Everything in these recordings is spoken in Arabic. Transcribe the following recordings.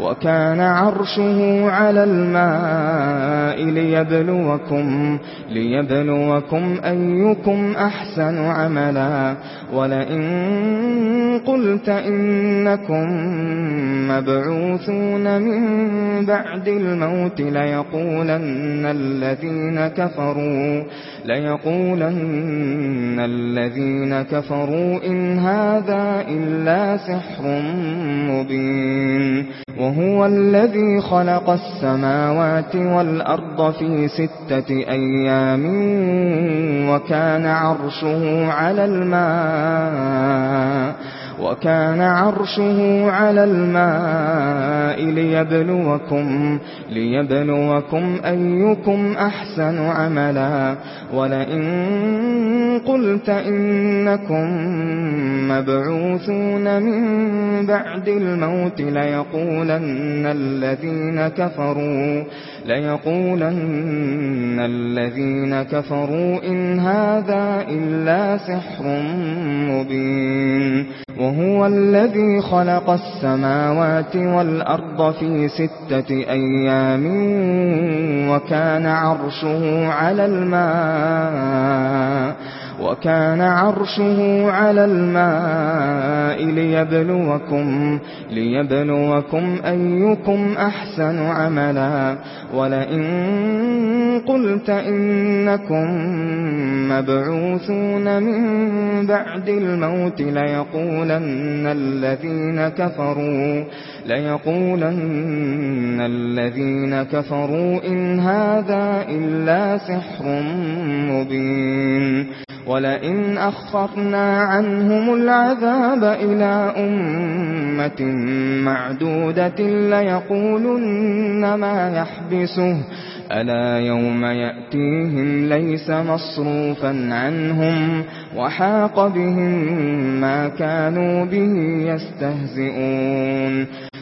وكان عرشه على الماء ليبلوكم ليبلوكم أيكم أحسن عملا ولئن قلت إنكم مبعوثون من بعد الموت ليقولن الذين كفروا ليقولن الذين كفروا إن هذا إلا سحر مبين وهو الذي خلق السماوات والأرض في ستة أيام وكان عرشه على الماء وكان عرشه على الماء ليبلوكم ليبلوكم أيكم أحسن عملا ولئن قلت إنكم مبعوثون من بعد الموت ليقولن الذين كفروا ليقولن الذين كفروا إن هذا إلا سحر مبين وهو الذي خلق السماوات والأرض في ستة أيام وكان عرشه على الماء وكان عرشه على الماء ليبلوكم ليبلوكم أيكم أحسن عملا ولئن قلت إنكم مبعوثون من بعد الموت ليقولن الذين كفروا ليقولن الذين كفروا إن هذا إلا سحر مبين ولئن أخفضنا عنهم العذاب إلى أمة معدودة ليقولن ما يحبسه ألا يوم يأتيهم ليس مصروفا عنهم وحاق بهم ما كانوا به يستهزئون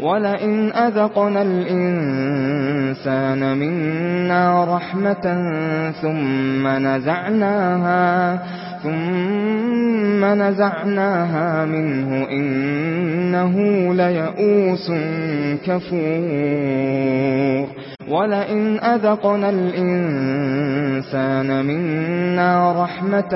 وَلَئِنْ أَذَقْنَا الْإِنْسَانَ مِنَّا رَحْمَةً ثُمَّ نَزَعْنَاهَا ثُمَّ نَزَعْنَاهَا مِنْهُ إِنَّهُ لَيَئُوسٌ كَفُورٌ وَلَئِنْ أَذَقْنَا الْإِنْسَانَ مِنَّا رَحْمَةً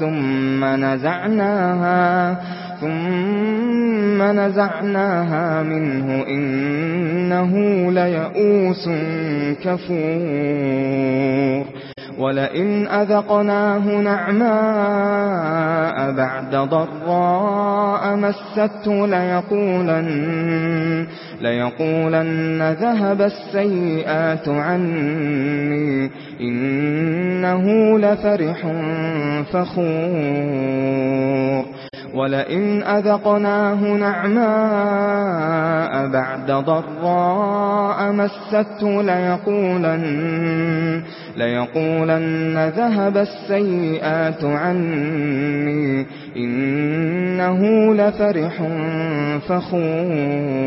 ثُمَّ نَزَعْنَاهَا ثُمَّ نَزَعْنَاهَا مِنْهُ إِنَّهُ لَيَئُوسٌ كَفُورٌ ولئن أذقناه نعماء بعد ضراء مسته ليقولن ليقولن ذهب السيئات عني إنه لفرح فخور ولئن أذقناه نعماء بعد ضراء مسته ليقولن ليقولن ذهب السيئات عني إنه لفرح فخور.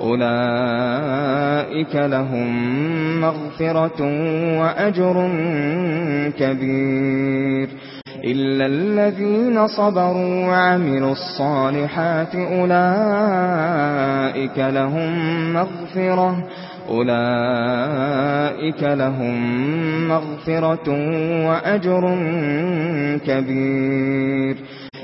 أولئك لهم مغفرة وأجر كبير إلا الذين صبروا وعملوا الصالحات أولئك لهم مغفرة أولئك لهم مغفرة وأجر كبير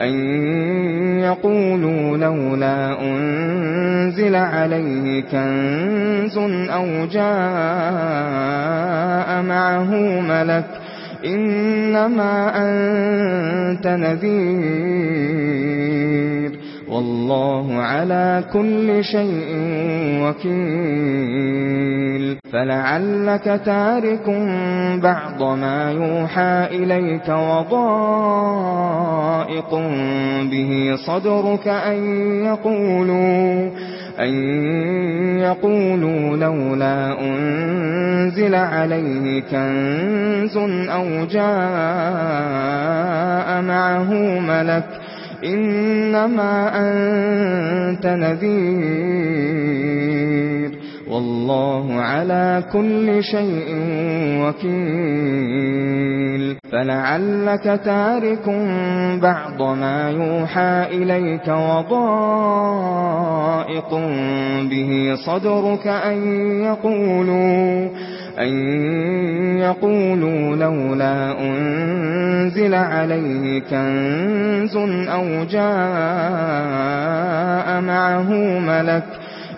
أن يقولوا لولا أنزل عليه كنز أو جاء معه ملك إنما أنت نذير والله على كل شيء وكيل. فلعلك تارك بعض ما يوحى إليك وضائق به صدرك أن يقولوا أن يقولوا لولا أنزل عليه كنز أو جاء معه ملك إنما أنت نذير والله على كل شيء وكيل. فلعلك تارك بعض ما يوحى إليك وضائق به صدرك أن يقولوا أن يقولوا لولا أنزل عليه كنز أو جاء معه ملك.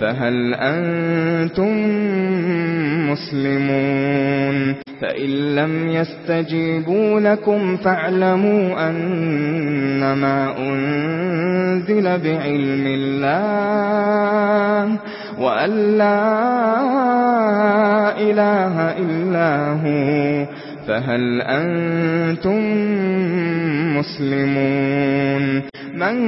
فهل أنتم مسلمون فإن لم يستجيبوا لكم فاعلموا أنما أنزل بعلم الله وأن لا إله إلا هو فَهَلْ أَنْتُمْ مُسْلِمُونَ؟ مَنْ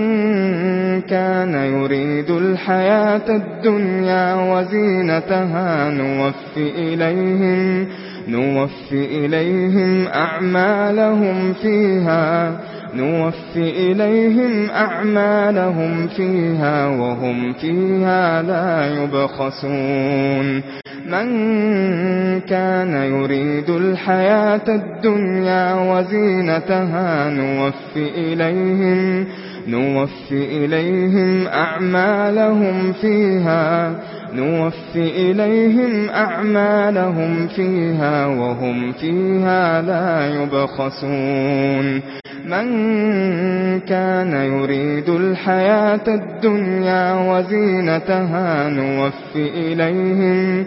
كَانَ يُرِيدُ الْحَيَاةَ الدُّنْيَا وَزِينَتَهَا نُوَفِّ إِلَيْهِمْ نُوَفِّ إِلَيْهِمْ أَعْمَالَهُمْ فِيهَا نُوَفِّ إِلَيْهِمْ أَعْمَالَهُمْ فِيهَا وَهُمْ فِيهَا لَا يُبْخَسُونَ. من كان يريد الحياة الدنيا وزينتها نوف إليهم نوف إليهم أعمالهم فيها نوف إليهم أعمالهم فيها وهم فيها لا يبخسون. من كان يريد الحياة الدنيا وزينتها نوف إليهم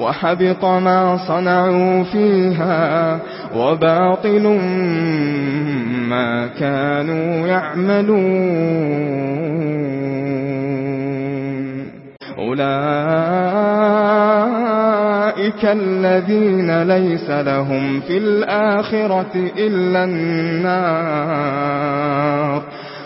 وحبط ما صنعوا فيها وباطل ما كانوا يعملون. أولئك الذين ليس لهم في الآخرة إلا النار.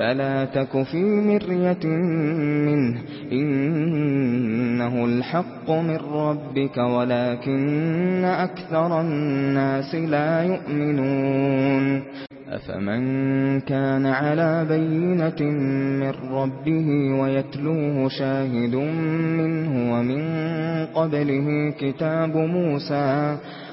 فلا تك في مرية منه إنه الحق من ربك ولكن أكثر الناس لا يؤمنون أفمن كان على بينة من ربه ويتلوه شاهد منه ومن قبله كتاب موسى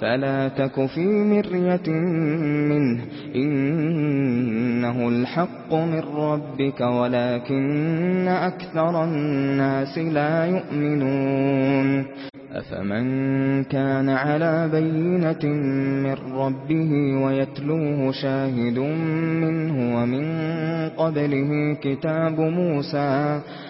فلا تك في مرية منه. إنه الحق من ربك ولكن أكثر الناس لا يؤمنون. أفمن كان على بينة من ربه ويتلوه شاهد منه ومن قبله كتاب موسى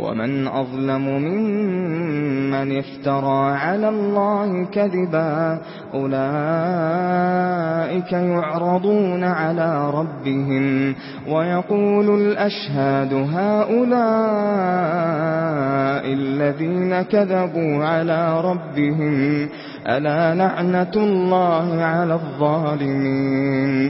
ومن أظلم ممن افترى على الله كذبا أولئك يعرضون على ربهم ويقول الأشهاد هؤلاء الذين كذبوا على ربهم ألا نعنة الله على الظالمين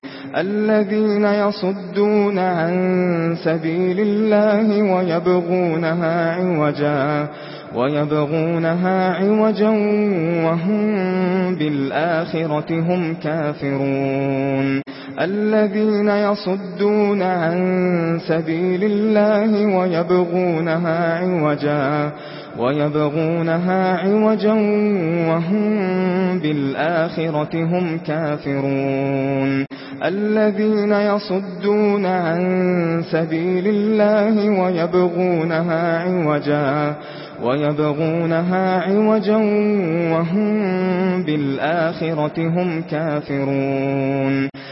الذين يصدون عن سبيل الله ويبغونها عوجا ويبغونها عوجا وهم بالآخرة هم كافرون. الذين يصدون عن سبيل الله ويبغونها عوجا ويبغونها عوجا وهم بالآخرة هم كافرون. الذين يصدون عن سبيل الله ويبغونها عوجا ويبغونها عوجا وهم بالآخرة هم كافرون.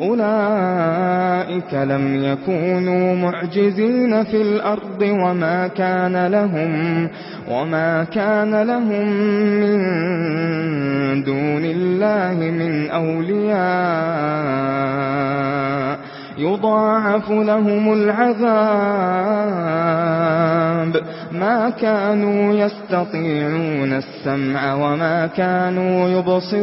أولئك لم يكونوا معجزين في الأرض وما كان لهم وما كان لهم من دون الله من أولياء. يضاعف لهم العذاب. ما كانوا يستطيعون السمع وما كانوا يبصرون.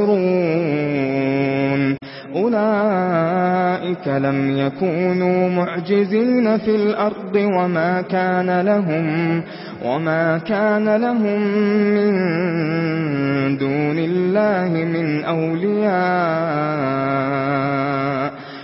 أولئك لم يكونوا معجزين في الأرض وما كان لهم وما كان لهم من دون الله من أولياء.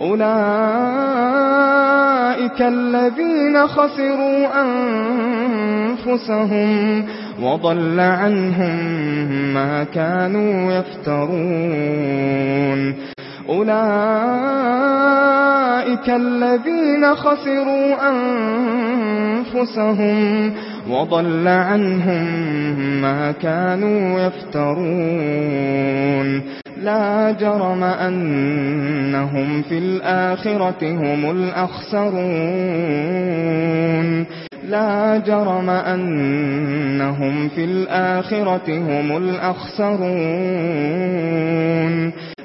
أولئك الذين خسروا أنفسهم وضل عنهم ما كانوا يفترون. أولئك الذين خسروا أنفسهم وضل عنهم ما كانوا يفترون. لا جرم أنهم في الآخرة هم الأخسرون. لا جرم أنهم في الآخرة هم الأخسرون.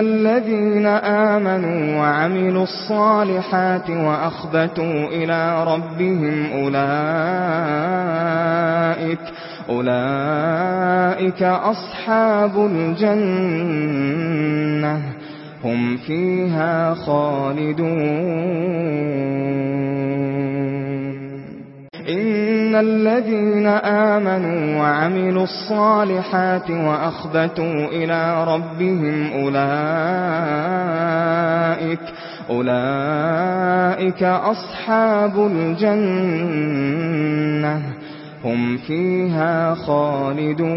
الذين آمنوا وعملوا الصالحات وأخبتوا إلى ربهم أولئك أولئك أصحاب الجنة هم فيها خالدون. إن الذين آمنوا وعملوا الصالحات وأخبتوا إلى ربهم أولئك أولئك أصحاب الجنة هم فيها خالدون.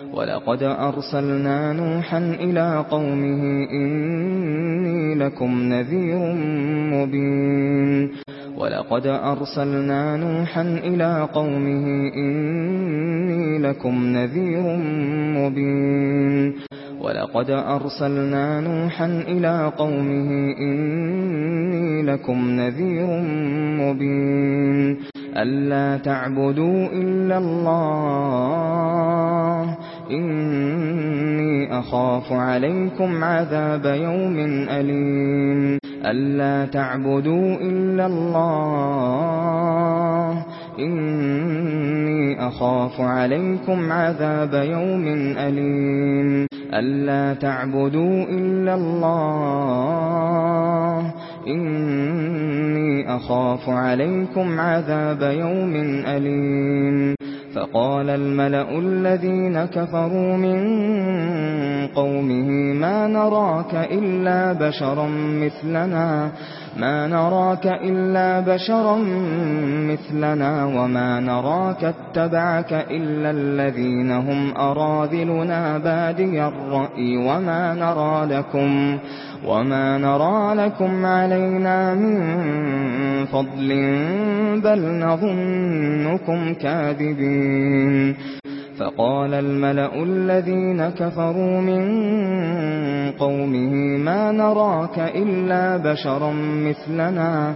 وَلَقَدْ أَرْسَلْنَا نُوحًا إِلَى قَوْمِهِ إِنِّي لَكُمْ نَذِيرٌ مُبِينٌ وَلَقَدْ أَرْسَلْنَا نُوحًا إِلَى قَوْمِهِ إِنِّي لَكُمْ نَذِيرٌ مُبِينٌ وَلَقَدْ أَرْسَلْنَا نُوحًا إِلَى قَوْمِهِ إِنِّي لَكُمْ نَذِيرٌ مُبِينٌ أَلَّا تَعْبُدُوا إِلَّا اللَّهَ إني أخاف عليكم عذاب يوم أليم ألا تعبدوا إلا الله إني أخاف عليكم عذاب يوم أليم ألا تعبدوا إلا الله إني أخاف عليكم عذاب يوم أليم فقال الملأ الذين كفروا من قومه ما نراك إلا بشرا مثلنا ما نراك إلا بشرا مثلنا وما نراك اتبعك إلا الذين هم أراذلنا بادي الرأي وما نرى لكم. وما نرى لكم علينا من فضل بل نظنكم كاذبين فقال الملأ الذين كفروا من قومه ما نراك إلا بشرا مثلنا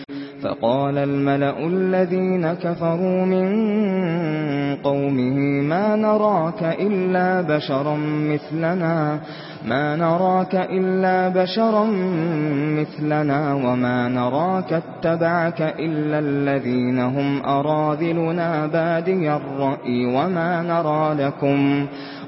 فقال الملأ الذين كفروا من قومه ما نراك إلا بشرا مثلنا ما نراك إلا بشرا مثلنا وما نراك اتبعك إلا الذين هم أراذلنا بادي الرأي وما نرى لكم.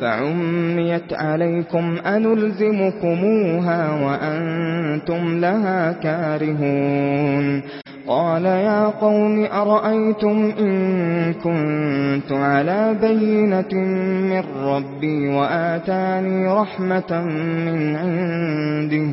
فعميت عليكم أنلزمكموها وأنتم لها كارهون قال يا قوم أرأيتم إن كنت على بينة من ربي وآتاني رحمة من عنده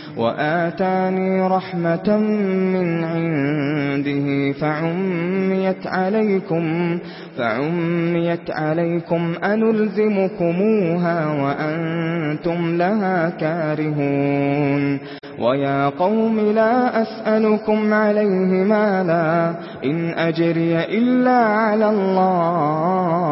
وآتاني رحمة من عنده فعميت عليكم فعميت عليكم أنلزمكموها وأنتم لها كارهون. ويا قوم لا أسألكم عليه مالا إن أجري إلا على الله.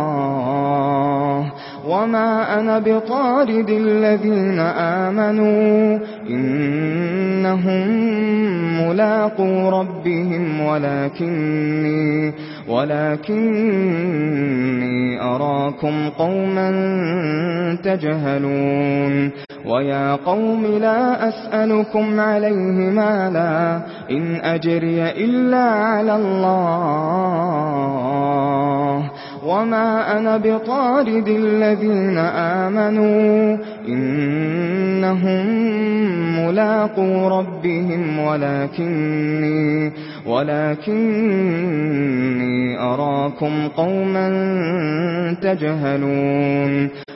وما أنا بطارد الذين آمنوا إنهم ملاقو ربهم ولكني ولكني أراكم قوما تجهلون ويا قوم لا أسألكم عليه مالا إن أجري إلا على الله وما أنا بطارد الذين آمنوا إنهم ملاقو ربهم ولكني ولكني أراكم قوما تجهلون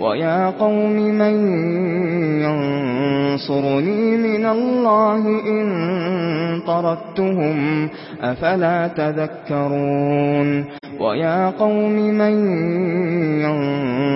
وَيَا قَوْمِ مَن يَنصُرُنِي مِنَ اللَّهِ إِن طَرَدتُّهُمْ أَفَلَا تَذَكَّرُونَ وَيَا قَوْمِ مَن يَنصُرُنِي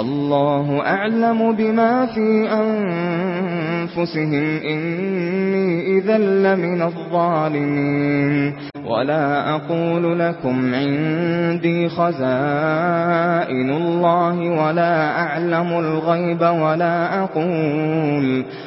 الله أعلم بما في أنفسهم إني إذا لمن الظالمين ولا أقول لكم عندي خزائن الله ولا أعلم الغيب ولا أقول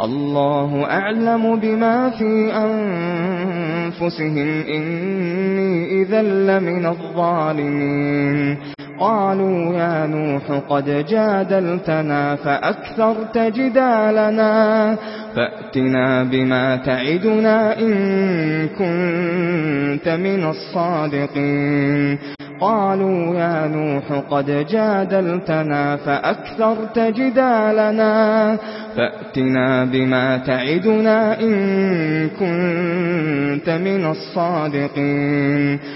الله أعلم بما في أنفسهم إني إذا لمن الظالمين قالوا يا نوح قد جادلتنا فأكثر تجدالنا فأتنا بما تعدنا إن كنت من الصادقين قالوا يا نوح قد جادلتنا فأكثر تجدالنا فأتنا بما تعدنا إن كنت من الصادقين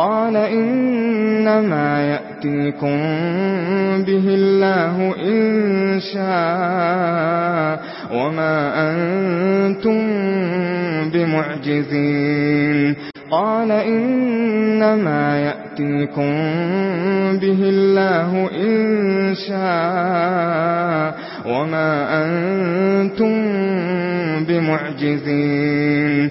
قال إنما يأتيكم به الله إن شاء وما أنتم بمعجزين. قال إنما يأتيكم به الله إن شاء وما أنتم بمعجزين.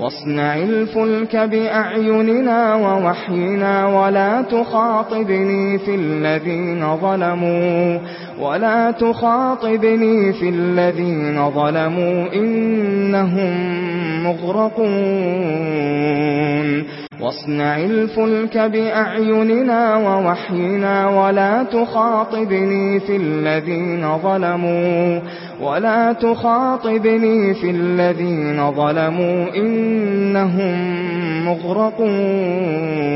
واصنع الفلك بأعيننا ووحينا ولا تخاطبني في الذين ظلموا ولا تخاطبني في الذين ظلموا إنهم مغرقون واصنع الفلك بأعيننا ووحينا ولا تخاطبني في الذين ظلموا ولا تخاطبني في الذين ظلموا إنهم مغرقون.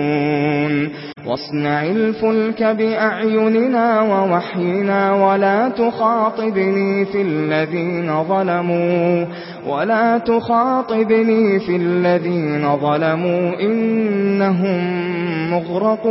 واصنع الفلك بأعيننا ووحينا ولا تخاطبني في الذين ظلموا ولا تخاطبني في الذين ظلموا إنهم مغرقون.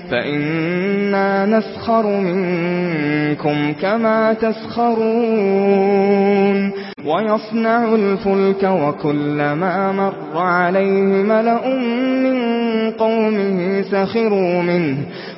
فإنا نسخر منكم كما تسخرون ويصنع الفلك وكلما مر عليه ملأ من قومه سخروا منه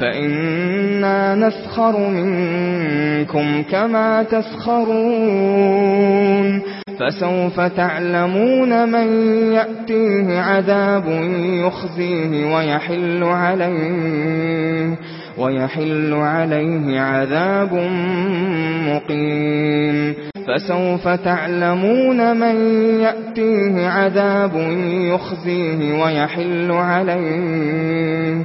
فإنا نسخر منكم كما تسخرون فسوف تعلمون من يأتيه عذاب يخزيه ويحل عليه ويحل عليه عذاب مقيم فسوف تعلمون من يأتيه عذاب يخزيه ويحل عليه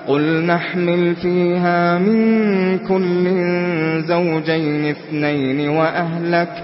قل نحمل فيها من كل زوجين اثنين وأهلك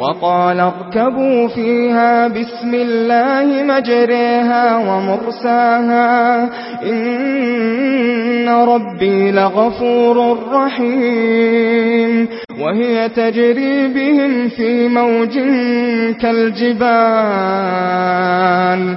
وقال اركبوا فيها بسم الله مجريها ومرساها إن ربي لغفور رحيم وهي تجري بهم في موج كالجبال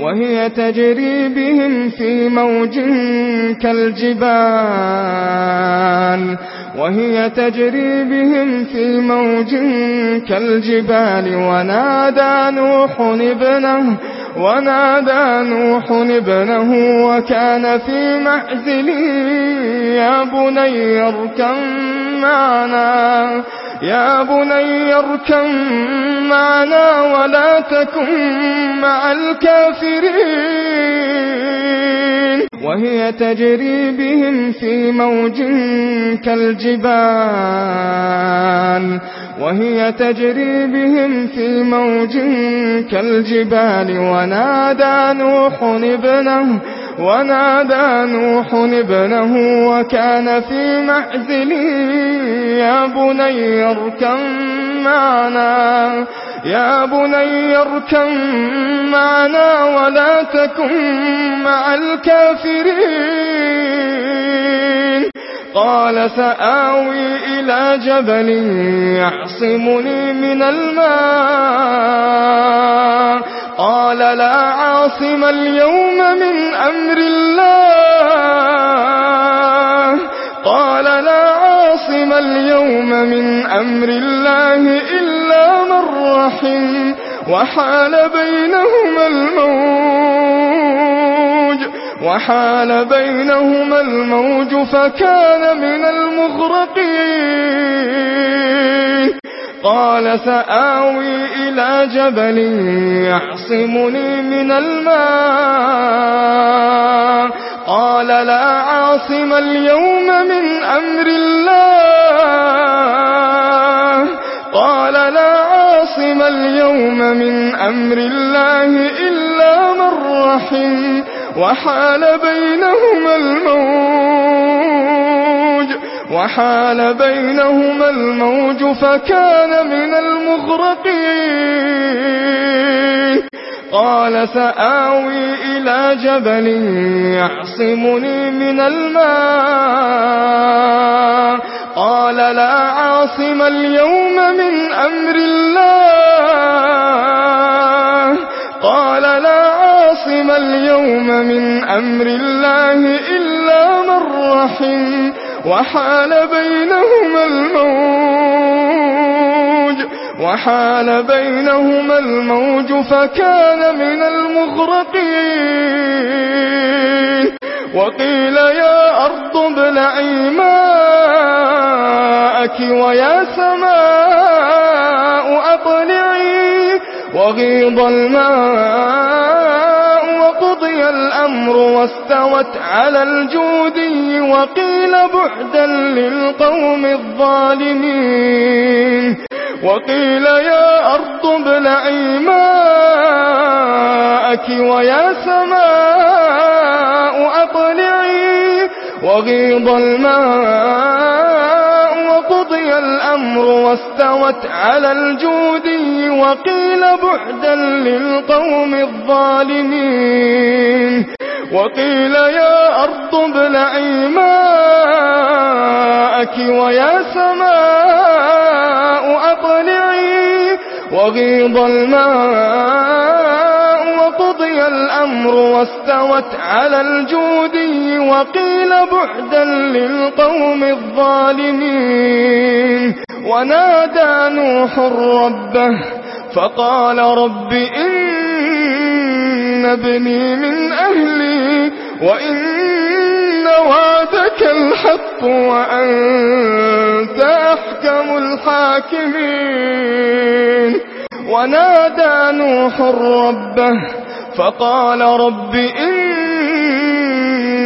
وهي تجري بهم في موج كالجبال. وهي تجري بهم في موج كالجبال. ونادى نوح ابنه ونادى نوح ابنه وكان في معزل يا بني اركم معنا يا بني اركم معنا ولا تكن مع الكافرين. وهي تجري بهم في موج كالجبال. وهي تجري بهم في موج كالجبال. ونادى نوح ابنه ونادى نوح ابنه وكان في معزل يا بني اركم معنا يا بني اركم معنا ولا تكن مع الكافرين. قال سآوي إلى جبل يعصمني من الماء. قال لا عاصم اليوم من أمر الله. قال لا عاصم اليوم من أمر الله إلا من رحم. وحال بينهما الموت. وحال بينهما الموج فكان من المغرقين. قال سآوي إلى جبل يعصمني من الماء. قال لا عاصم اليوم من أمر الله. قال لا عاصم اليوم من أمر الله إلا من رحمه وحال بينهما الموج وحال بينهما الموج فكان من المغرقين. قال سآوي إلى جبل يعصمني من الماء. قال لا عاصم اليوم من أمر الله. قال لا عاصم اليوم من أمر الله إلا من رحم وحال بينهما الموج وحال بينهما الموج فكان من المغرقين وقيل يا أرض ابلعي ماءك ويا سماء أطلعي وغيض الماء وقضي الأمر واستوت على الجودي وقيل بعدا للقوم الظالمين. وقيل يا أرض ابلعي ماءك ويا سماء أطلعي وغيض الماء وقضي الأمر واستوت على الجود وقيل بعدا للقوم الظالمين وقيل يا أرض بلعي ماءك ويا سماء أطلعي وغيض الماء وقضي الأمر واستوت على الجودي وقيل بعدا للقوم الظالمين. ونادى نوح ربه فقال رب إن ابني من أهلي وإن وعدك الحق وأنت أحكم الحاكمين. ونادى نوح ربه فقال رب إن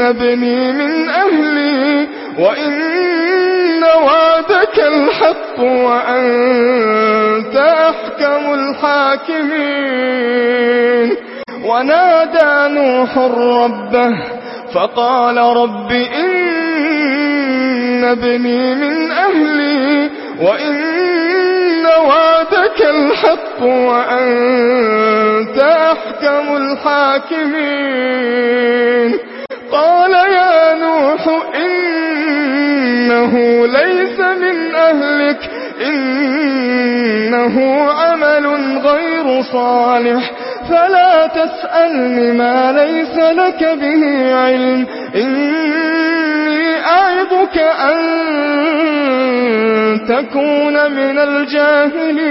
ابني من أهلي وإن وعدك الحق وأنت أحكم الحاكمين. ونادى نوح ربه فقال رب إن ابني من أهلي وإن وعدك الحق وأنت أحكم الحاكمين. قال يا نوح إنه ليس من أهلك إنه عمل غير صالح. فلا تسألني ما ليس لك به علم. إني أعدك أن تكون من الجاهلين.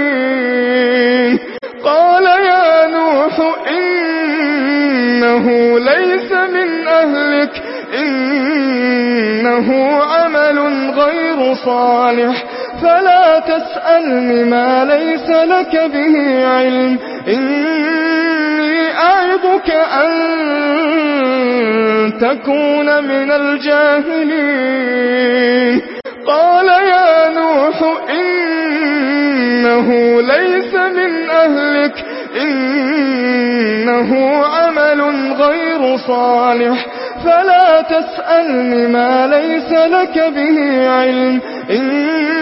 قال يا نوح إنه ليس من أهلك. إنه عمل غير صالح. فلا تسألني ما ليس لك به علم. إني يعظك أن تكون من الجاهلين. قال يا نوح إنه ليس من أهلك إنه عمل غير صالح. فلا تسألني ما ليس لك به علم. إنه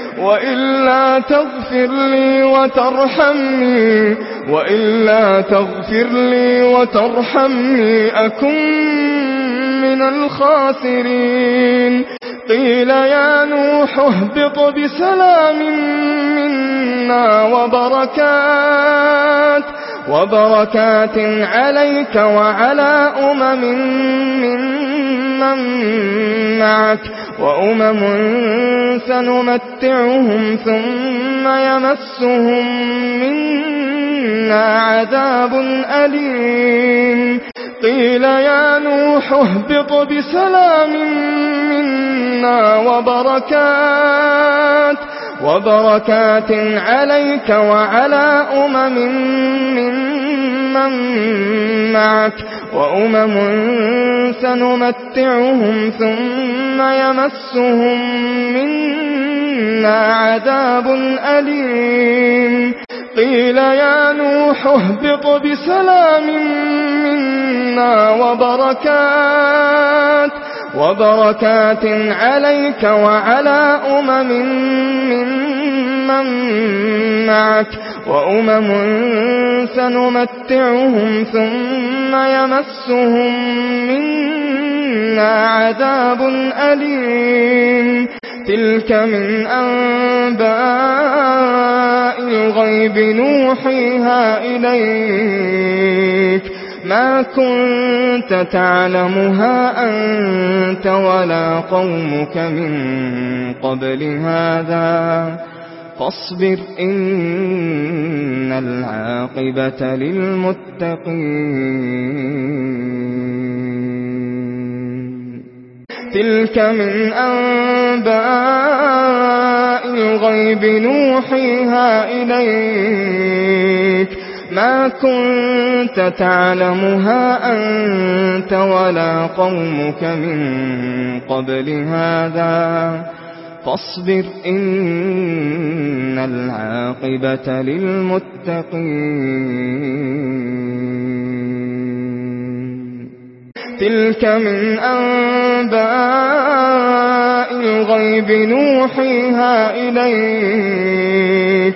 وإلا تغفر لي وترحمني وإلا تغفر لي وترحمني أكن من الخاسرين. قيل يا نوح اهبط بسلام منا وبركات وبركات عليك وعلى أمم من معك وأمم سنمتعهم ثم يمسهم منا عذاب أليم. قيل يا نوح اهبط بسلام منا منا وبركات وبركات عليك وعلى أمم من من معك وأمم سنمتعهم ثم يمسهم منا عذاب أليم. قيل يا نوح اهبط بسلام منا وبركات وبركات عليك وعلى أمم ممن معك وأمم سنمتعهم ثم يمسهم منا عذاب أليم تلك من أنباء الغيب نوحيها إليك ما كنت تعلمها أنت ولا قومك من قبل هذا. فاصبر إن العاقبة للمتقين. تلك من أنباء الغيب نوحيها إليك. ما كنت تعلمها أنت ولا قومك من قبل هذا. فاصبر إن العاقبة للمتقين. تلك من أنباء الغيب نوحيها إليك.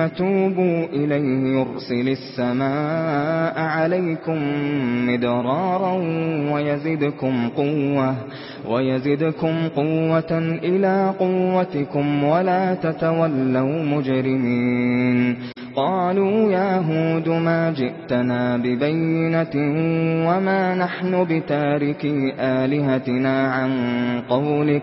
ثُمَّ تُوبُوا إِلَيْهِ يُرْسِلِ السَّمَاءَ عَلَيْكُمْ مِدْرَارًا وَيَزِدْكُمْ قُوَّةً وَيَزِدْكُمْ قُوَّةً إِلَى قُوَّتِكُمْ وَلَا تَتَوَلَّوْا مُجْرِمِينَ. قَالُوا يَا هُودُ مَا جِئْتَنَا بِبَيِّنَةٍ وَمَا نَحْنُ بِتَارِكِي آلِهَتِنَا عَن قَوْلِكَ.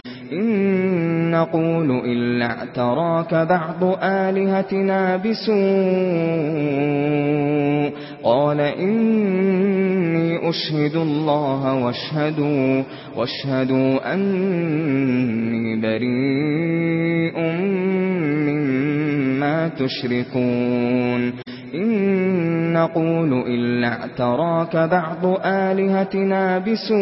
إن قُولُ إلا اعتراك بعض آلهتنا بسوء قال إني أشهد الله واشهدوا, واشهدوا أني بريء من مَا تُشْرِكُونَ. إِن نَّقُولُ إِلَّا اعْتَرَاكَ بَعْضُ آلِهَتِنَا بِسُوءٍ.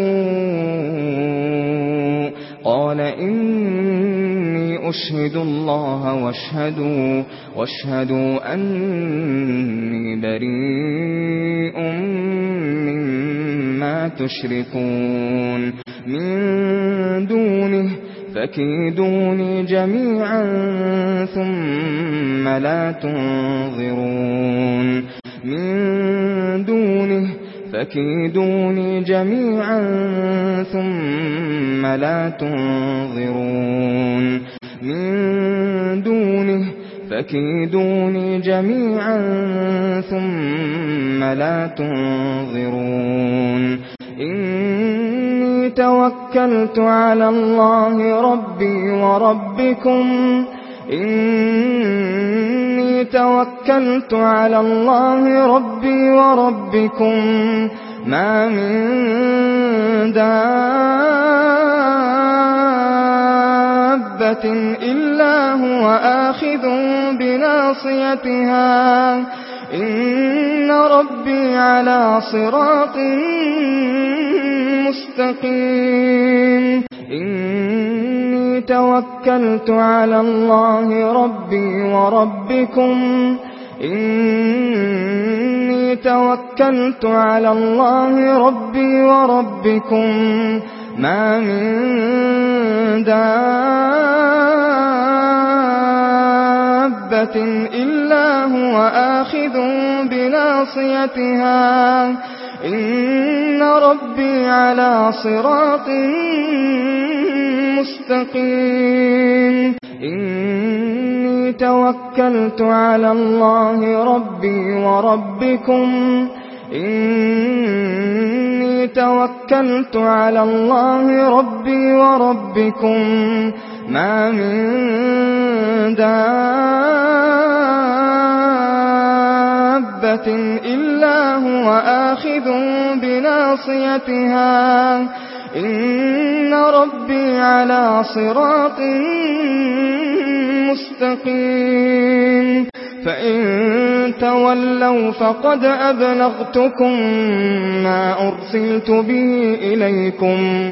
قَالَ إِنِّي أُشْهِدُ اللَّهَ وَاشْهَدُوا وَاشْهَدُوا أَنِّي بَرِيءٌ مِّمَّا تُشْرِكُونَ. مِن دُونِهِ فكيدوني جميعا ثم لا تنظرون. من دونه فكيدوني جميعا ثم لا تنظرون. من دونه فكيدوني جميعا ثم لا تنظرون. إني توكلت على الله ربي وربكم. إني توكلت على الله ربي وربكم. ما من دابة إلا هو آخذ بناصيتها. إن ربي على صراط مستقيم إني توكلت على الله ربي وربكم. إني توكلت على الله ربي وربكم. ما من دابة إلا هو آخذ بناصيتها. إن ربي على صراط مستقيم إني توكلت على الله ربي وربكم إني توكلت على الله ربي وربكم ما من دَابَّةٍ دَابَّةٍ إِلَّا هُوَ آخِذٌ بِنَاصِيَتِهَا إِنَّ رَبِّي عَلَى صِرَاطٍ مُسْتَقِيمٍ فَإِن تَوَلَّوْا فَقَدْ أَبْلَغْتُكُم مَّا أُرْسِلْتُ بِهِ إِلَيْكُمْ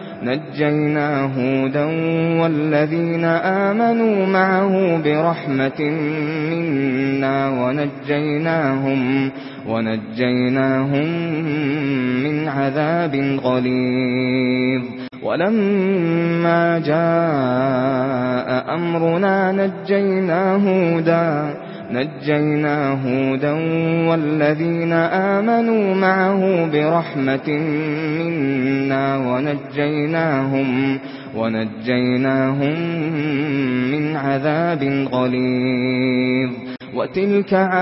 نجينا هودا والذين آمنوا معه برحمة منا ونجيناهم ونجيناهم من عذاب غليظ. ولما جاء أمرنا نجينا هودا نجينا هودا والذين آمنوا معه برحمة منا ونجيناهم ونجيناهم من عذاب غليظ. وتلك عاد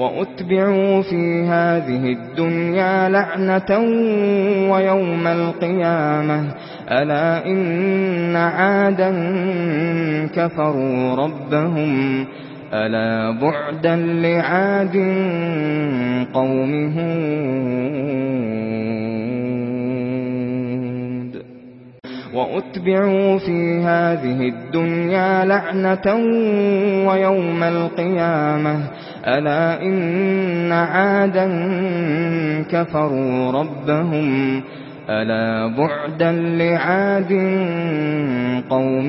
وأتبعوا في هذه الدنيا لعنة ويوم القيامة ألا إن عادا كفروا ربهم ألا بعدا لعاد قوم هود وأتبعوا في هذه الدنيا لعنة ويوم القيامة ألا إن عادا كفروا ربهم ألا بعدا لعاد قوم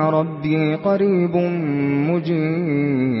ربي قريب مجيب.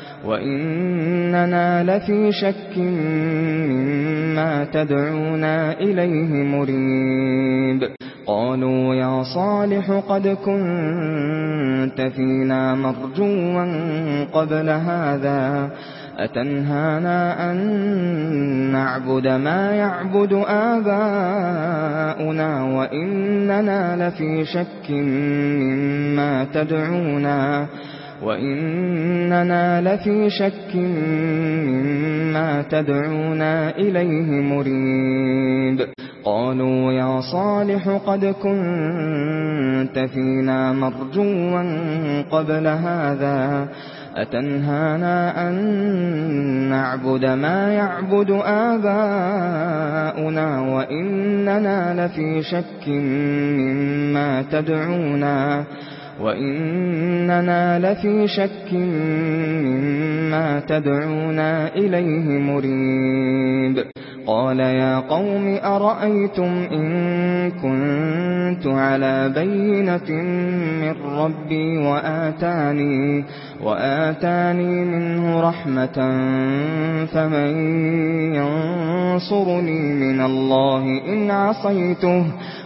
وَإِنَّنَا لَفِي شَكٍّ مِّمَّا تَدْعُونَا إِلَيْهِ مُرِيبٍ قَالُوا يَا صَالِحُ قَدْ كُنتَ فِينَا مَرْجُوًّا قَبْلَ هَذَا أَتَنْهَانَا أَن نَّعْبُدَ مَا يَعْبُدُ آبَاؤُنَا وَإِنَّنَا لَفِي شَكٍّ مِّمَّا تَدْعُونَا إِلَيْهِ وَإِنَّنَا لَفِي شَكٍّ مِّمَّا تَدْعُونَا إِلَيْهِ مريد قَالُوا يَا صَالِحُ قَدْ كُنتَ فِينَا مَرْجُوًّا قَبْلَ هَذَا أتنهانا أن نعبد ما يعبد آباؤنا وإننا لفي شك مما تدعونا إليه وَإِنَّنَا لَفِي شَكٍّ مِّمَّا تَدْعُونَا إِلَيْهِ مريد قَالَ يَا قَوْمِ أَرَأَيْتُمْ إِن كُنتُ عَلَى بَيِّنَةٍ مِّن رَّبِّي وَآتَانِي وَآتَانِي مِنْهُ رَحْمَةً فَمَن يَنصُرُنِي مِنَ اللَّهِ إِنْ عَصَيْتُهُ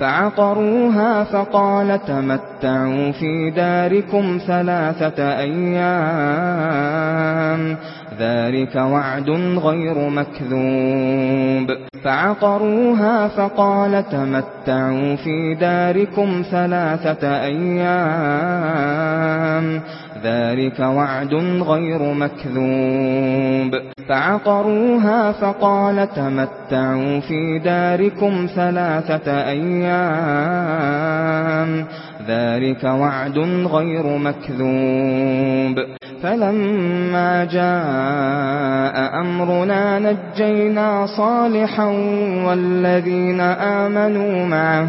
فعقروها فقال تمتعوا في داركم ثلاثة أيام ذلك وعد غير مكذوب. فعقروها فقال تمتعوا في داركم ثلاثة أيام ذلك وعد غير مكذوب فعقروها فقال تمتعوا في داركم ثلاثة أيام ذلك وعد غير مكذوب فلما جاء أمرنا نجينا صالحا والذين آمنوا معه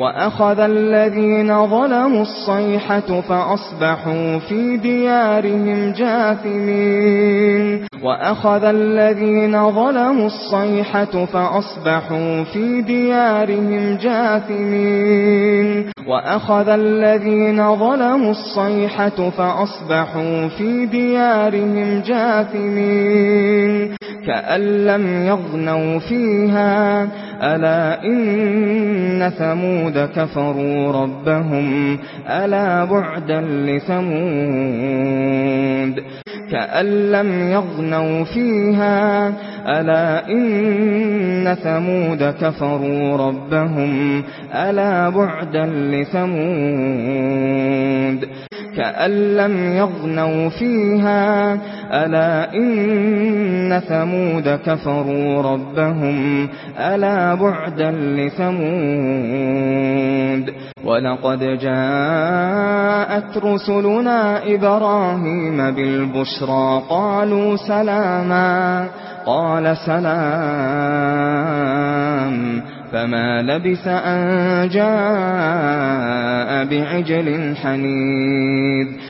وأخذ الذين ظلموا الصيحة فأصبحوا في ديارهم جاثمين وأخذ الذين ظلموا الصيحة فأصبحوا في ديارهم جاثمين وأخذ الذين ظلموا الصيحة فأصبحوا في ديارهم جاثمين كأن لم يغنوا فيها ألا إن ثمود ثمود كفروا ربهم ألا بعدا لثمود كأن لم يغنوا فيها ألا إن ثمود كفروا ربهم ألا بعدا لثمود كأن لم يغنوا فيها ألا إن ثمود كفروا ربهم ألا بعدا لثمود ثمود. ولقد جاءت رسلنا إبراهيم بالبشرى. قالوا سلاما. قال سلام. فما لبث أن جاء بعجل حنيد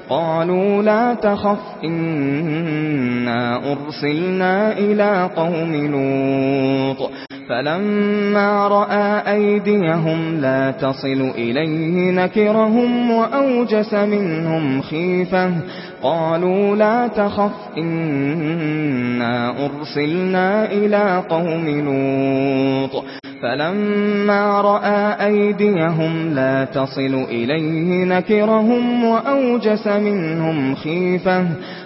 قالوا لا تخف إنا أرسلنا إلى قوم لوط. فلما رأى أيديهم لا تصل إليه نكرهم وأوجس منهم خيفة. قالوا لا تخف إنا أرسلنا إلى قوم لوط. فلما رأى أيديهم لا تصل إليه نكرهم وأوجس منهم خيفة.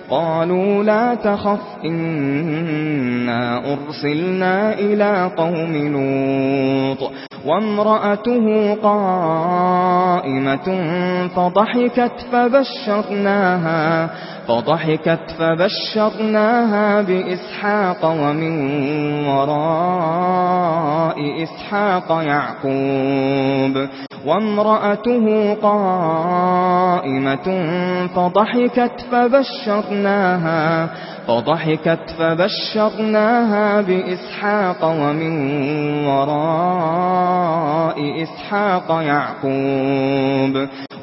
قالوا لا تخف إنا أرسلنا إلى قوم لوط. وامرأته قائمة فضحكت فبشرناها. فضحكت فبشرناها بإسحاق ومن وراء إسحاق يعقوب وامرأته قائمة فضحكت فبشرناها فضحكت فبشرناها بإسحاق ومن وراء إسحاق يعقوب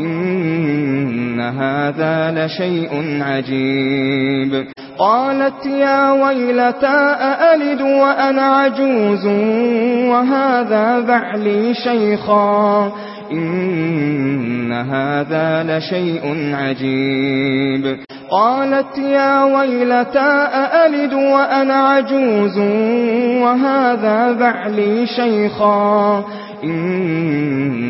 إن هذا لشيء عجيب. قالت يا ويلتا أألد وأنا عجوز وهذا بعلي شيخا. إن هذا لشيء عجيب. قالت يا ويلتا أألد وأنا عجوز وهذا بعلي شيخا. إن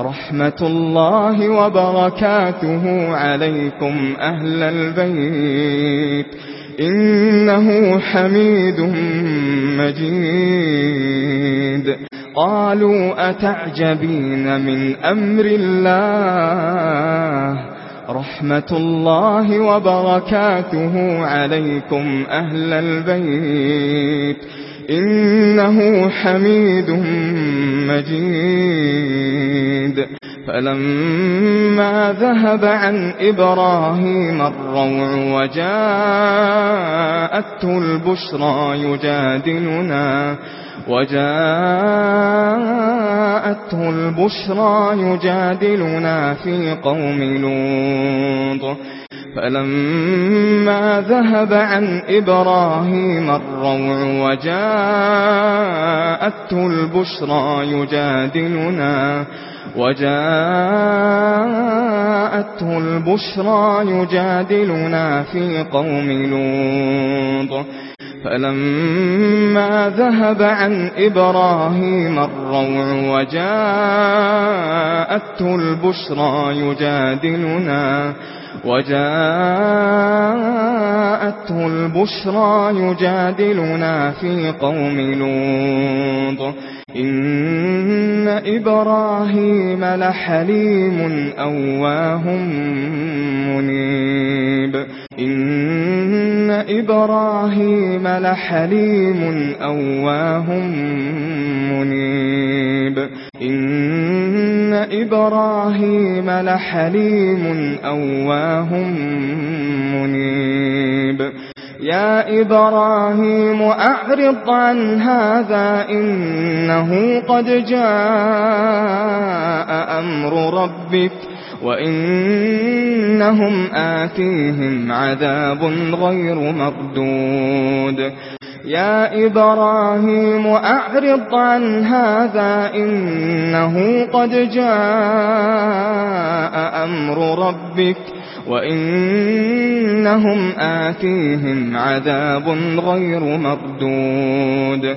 رحمة الله وبركاته عليكم أهل البيت إنه حميد مجيد قالوا أتعجبين من أمر الله رحمة الله وبركاته عليكم أهل البيت إنه حميد مجيد. فلما ذهب عن إبراهيم الروع وجاءته البشرى يجادلنا. وجاءته البشرى يجادلنا في قوم لوط فلما ذهب عن إبراهيم الروع وجاءته البشرى يجادلنا وجاءته البشرى يجادلنا في قوم لوط فلما ذهب عن إبراهيم الروع وجاءته البشرى يجادلنا في وجاءته البشرى يجادلنا في قوم لوط. إن إبراهيم لحليم أواه منيب. إن إبراهيم لحليم أواه منيب إن إبراهيم لحليم أواه منيب يا إبراهيم أعرض عن هذا إنه قد جاء أمر ربك وَإِنَّهُمْ آتِيهِمْ عَذَابٌ غَيْرُ مَرْدُودٍ. يا إبراهيم أعرض عن هذا إنه قد جاء أمر ربك وإنهم آتيهم عذاب غير مردود.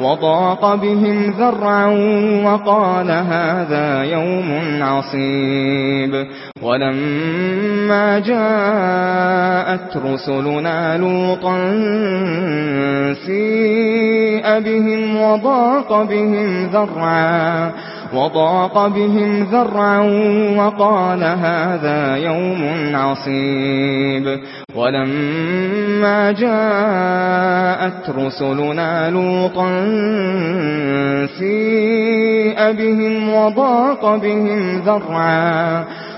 وضاق بهم ذرعا وقال هذا يوم عصيب. ولما جاءت رسلنا لوطا سيئ بهم وضاق بهم ذرعا وضاق بهم ذرعا وقال هذا يوم عصيب. ولما جاءت رسلنا لوطا سيئ بهم وضاق بهم ذرعا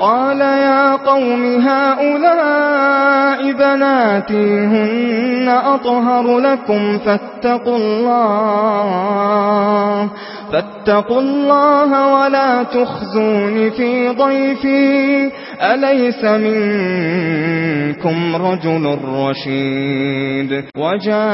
قال يا قوم هؤلاء بناتي هن أطهر لكم فاتقوا الله فاتقوا الله ولا تخزون في ضيفي أليس منكم رجل رشيد؟ وجاءه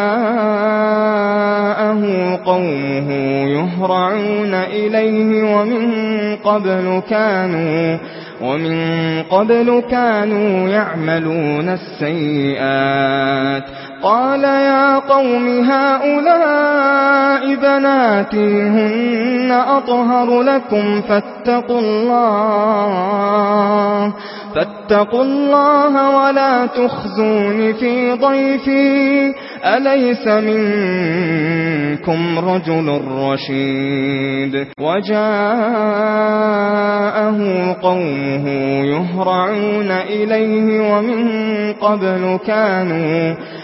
قومه يهرعون إليه ومن قبل كانوا ومن قبل كانوا يعملون السيئات قال يا قوم هؤلاء بناتي هن أطهر لكم فاتقوا الله فاتقوا الله ولا تخزون في ضيفي أليس منكم رجل رشيد؟ وجاءه قومه يهرعون إليه ومن قبل كانوا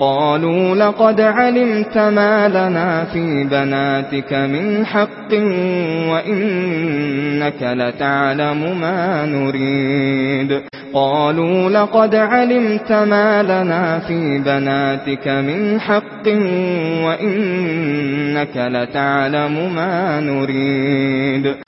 قالوا لقد علمت ما لنا في بناتك من حق وإنك لتعلم ما نريد. قالوا لقد علمت ما لنا في بناتك من حق وإنك لتعلم ما نريد.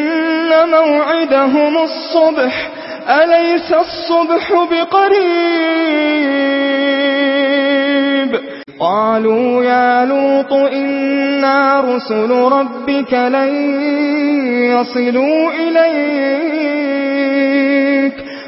أن موعدهم الصبح أليس الصبح بقريب؟ قالوا يا لوط إنا رسل ربك لن يصلوا إليك.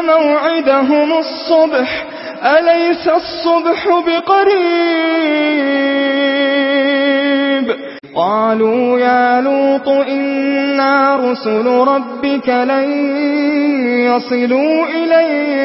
موعدهم الصبح أليس الصبح بقريب؟ قالوا يا لوط إنا رسل ربك لن يصلوا إليك.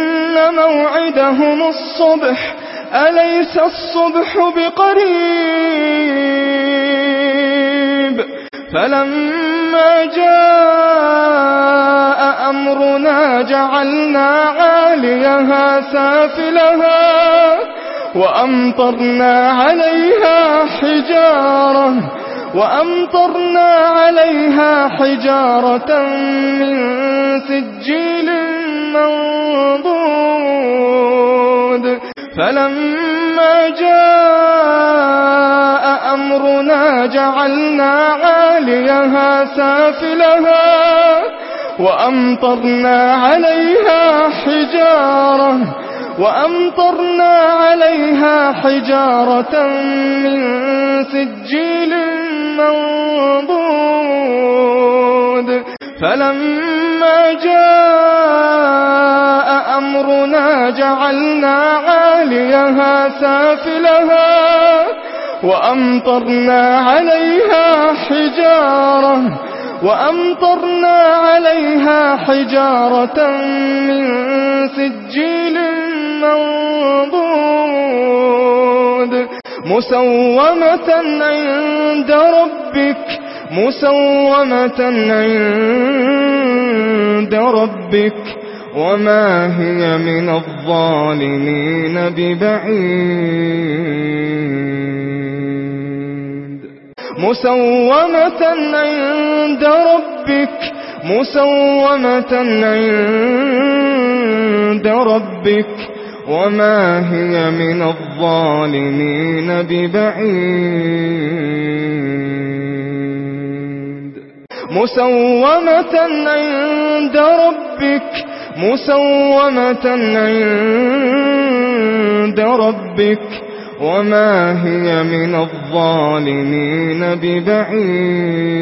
موعدهم الصبح أليس الصبح بقريب؟ فلما جاء أمرنا جعلنا عاليها سافلها وأمطرنا عليها حجارة وأمطرنا عليها حجارة من سجيل منضود فلما جاء أمرنا جعلنا عاليها سافلها وأمطرنا عليها حجارة وأمطرنا عليها حجارة من سجيل منضود. فلما جاء أمرنا جعلنا عاليها سافلها وأمطرنا عليها حجارة وأمطرنا عليها حجارة من سجيل منضود مسومة عند ربك مسومة عند ربك وما هي من الظالمين ببعيد. مسومة عند ربك مسومة عند ربك وما هي من الظالمين ببعيد. مسومة عند ربك مسومة عند ربك وما هي من الظالمين ببعيد.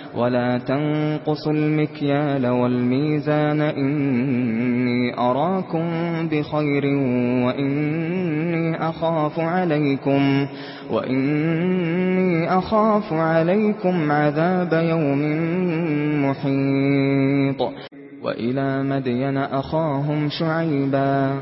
ولا تنقصوا المكيال والميزان إني أراكم بخير وإني أخاف عليكم وإني أخاف عليكم عذاب يوم محيط. وإلى مدين أخاهم شعيبا.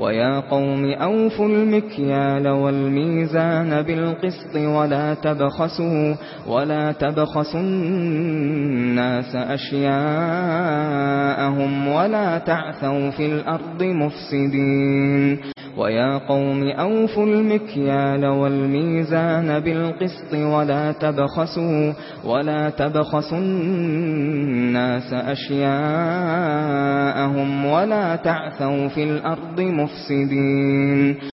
ويا قوم أوفوا المكيال والميزان بالقسط ولا تبخسوا ولا تبخسوا الناس أشياءهم ولا تعثوا في الأرض مفسدين وَيَا قَوْمِ أَوْفُوا الْمِكْيَالَ وَالْمِيزَانَ بِالْقِسْطِ وَلَا تَبْخَسُوا وَلَا تَبْخَسُوا النَّاسَ أَشْيَاءَهُمْ وَلَا تَعْثَوْا فِي الْأَرْضِ مُفْسِدِينَ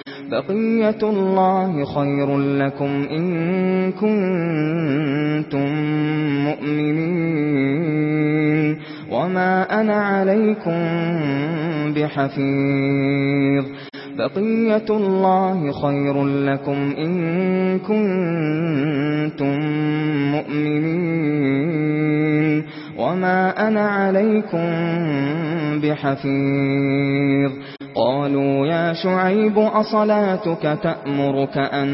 بقية الله خير لكم إن كنتم مؤمنين وما أنا عليكم بحفيظ بقية الله خير لكم إن كنتم مؤمنين وما أنا عليكم بحفيظ قالوا يا شعيب أصلاتك تأمرك أن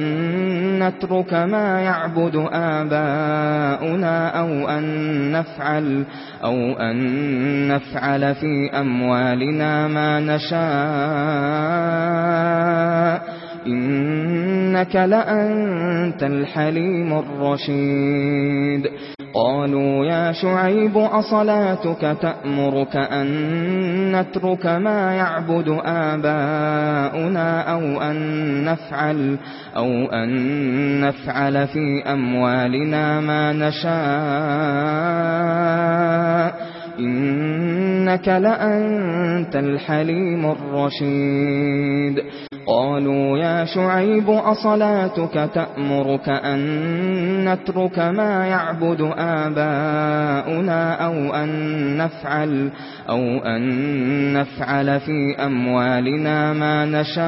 نترك ما يعبد آباؤنا أو أن نفعل أو أن نفعل في أموالنا ما نشاء إنك لأنت الحليم الرشيد قالوا يا شعيب أصلاتك تأمرك أن نترك ما يعبد آباؤنا أو أن نفعل أو أن نفعل في أموالنا ما نشاء إن إنك لأنت الحليم الرشيد. قالوا يا شعيب أصلاتك تأمرك أن نترك ما يعبد آباؤنا أو أن نفعل أو أن نفعل في أموالنا ما نشاء.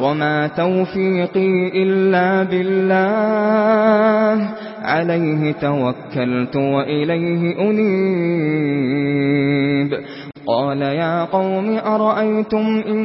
وما توفيقي إلا بالله عليه توكلت وإليه أنيب قال يا قوم أرأيتم إن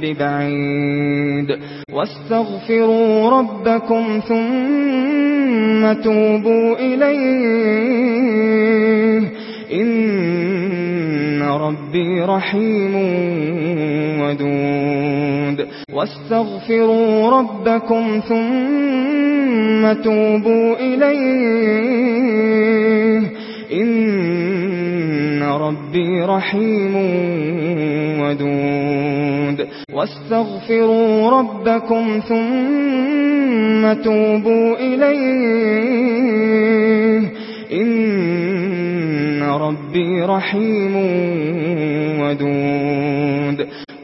ببعيد واستغفروا ربكم ثم توبوا إليه. إن ربي رحيم ودود. واستغفروا ربكم ثم توبوا إليه. إن إن ربي رحيم ودود واستغفروا ربكم ثم توبوا إليه إن ربي رحيم ودود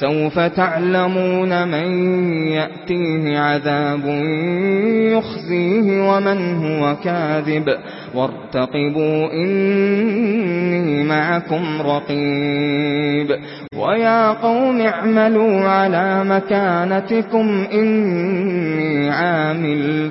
سوف تعلمون من يأتيه عذاب يخزيه ومن هو كاذب وارتقبوا إني معكم رقيب ويا قوم اعملوا على مكانتكم إني عامل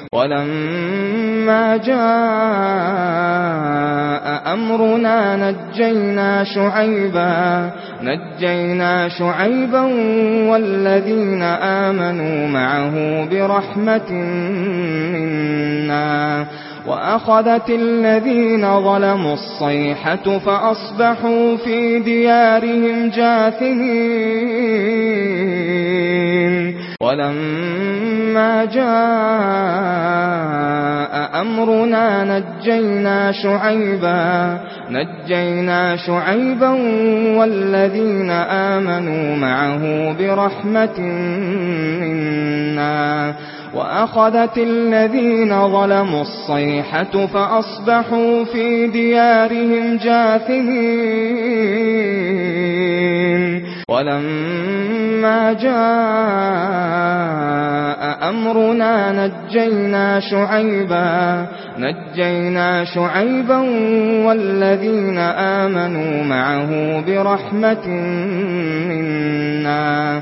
ولما جاء أمرنا نجينا شعيبا نجينا شعيبا والذين آمنوا معه برحمة منا. وأخذت الذين ظلموا الصيحة فأصبحوا في ديارهم جاثمين. ولما جاء أمرنا نجينا شعيبا نجينا شعيبا والذين آمنوا معه برحمة منا. وأخذت الذين ظلموا الصيحة فأصبحوا في ديارهم جاثمين ولما جاء أمرنا نجينا شعيبا نجينا شعيبا والذين آمنوا معه برحمة منا.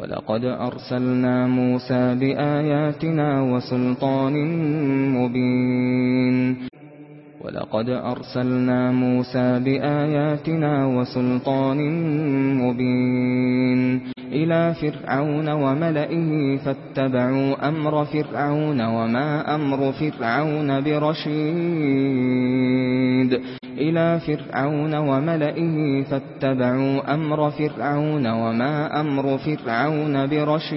وَلَقَدْ أَرْسَلْنَا مُوسَى بِآيَاتِنَا وَسُلْطَانٍ مُبِينٍ. وَلَقَدْ أَرْسَلْنَا مُوسَى بِآيَاتِنَا وَسُلْطَانٍ مُبِينٍ. إلى فرعون وملئه فاتبعوا أمر فرعون وما أمر فرعون برشيد. إلى فرعون وملئه فاتبعوا أمر فرعون وما أمر فرعون برشيد.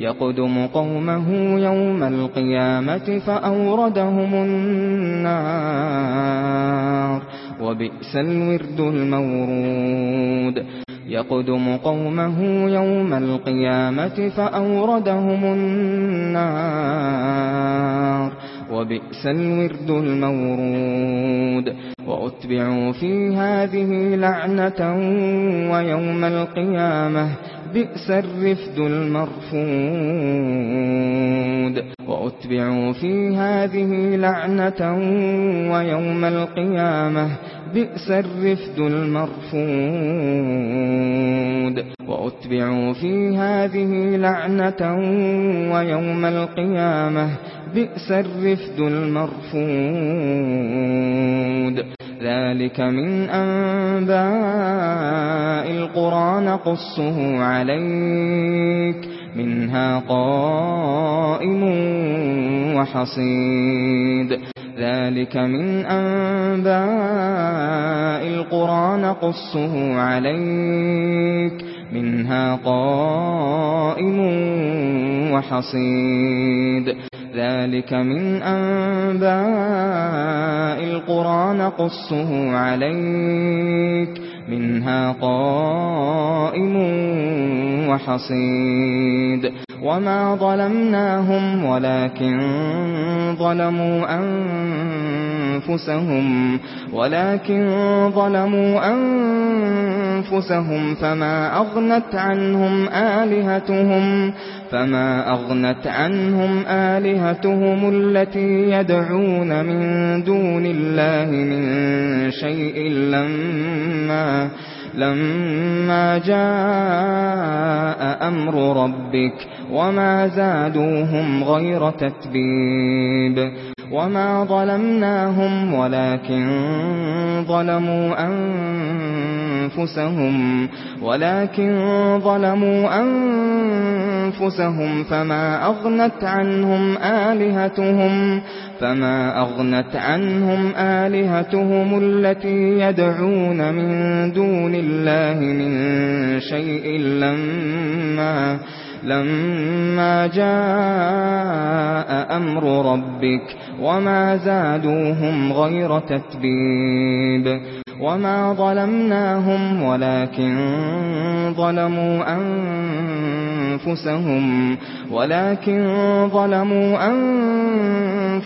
يقدم قومه يوم القيامة فأوردهم النار وبئس الورد المورود. يقدم قومه يوم القيامة فأوردهم النار وبئس الورد المورود. وأتبعوا في هذه لعنة ويوم القيامة بئس الرفد المرفود. وأتبعوا في هذه لعنة ويوم القيامة بئس الرفد المرفود. وأتبعوا في هذه لعنة ويوم القيامة بئس الرفد المرفود. ذلك من أنباء الْقُرَى نَقُصُّهُ عليك منها قائم وحصيد ذلك من أنباء الْقُرَى نَقُصُّهُ عليك منها قائم وحصيد. ذلك من أنباء القرآن قصه عليك. منها قائم وحصيد. وما ظلمناهم ولكن ظلموا أنفسهم ولكن ظلموا أنفسهم فما أغنت عنهم آلهتهم فما أغنت عنهم آلهتهم التي يدعون من دون الله من شيء لما لما جاء أمر ربك وما زادوهم غير تتبيب وما ظلمناهم ولكن ظلموا أنفسهم ولكن ظلموا أنفسهم فما أغنت عنهم آلهتهم فما أغنت عنهم آلهتهم التي يدعون من دون الله من شيء لما لما جاء أمر ربك وما زادوهم غير تتبيب. وما ظلمناهم ولكن ظلموا أنفسهم ولكن ظلموا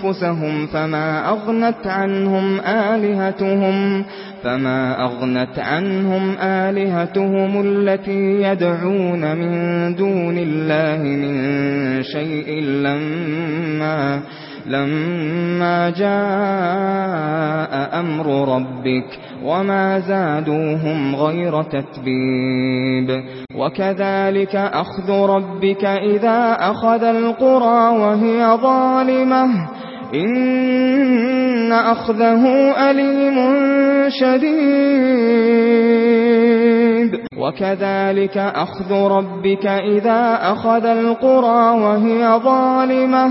أنفسهم فما أغنت عنهم آلهتهم فما أغنت عنهم آلهتهم التي يدعون من دون الله من شيء لما لما جاء أمر ربك وما زادوهم غير تتبيب وكذلك أخذ ربك إذا أخذ القرى وهي ظالمة إن أخذه أليم شديد وكذلك أخذ ربك إذا أخذ القرى وهي ظالمة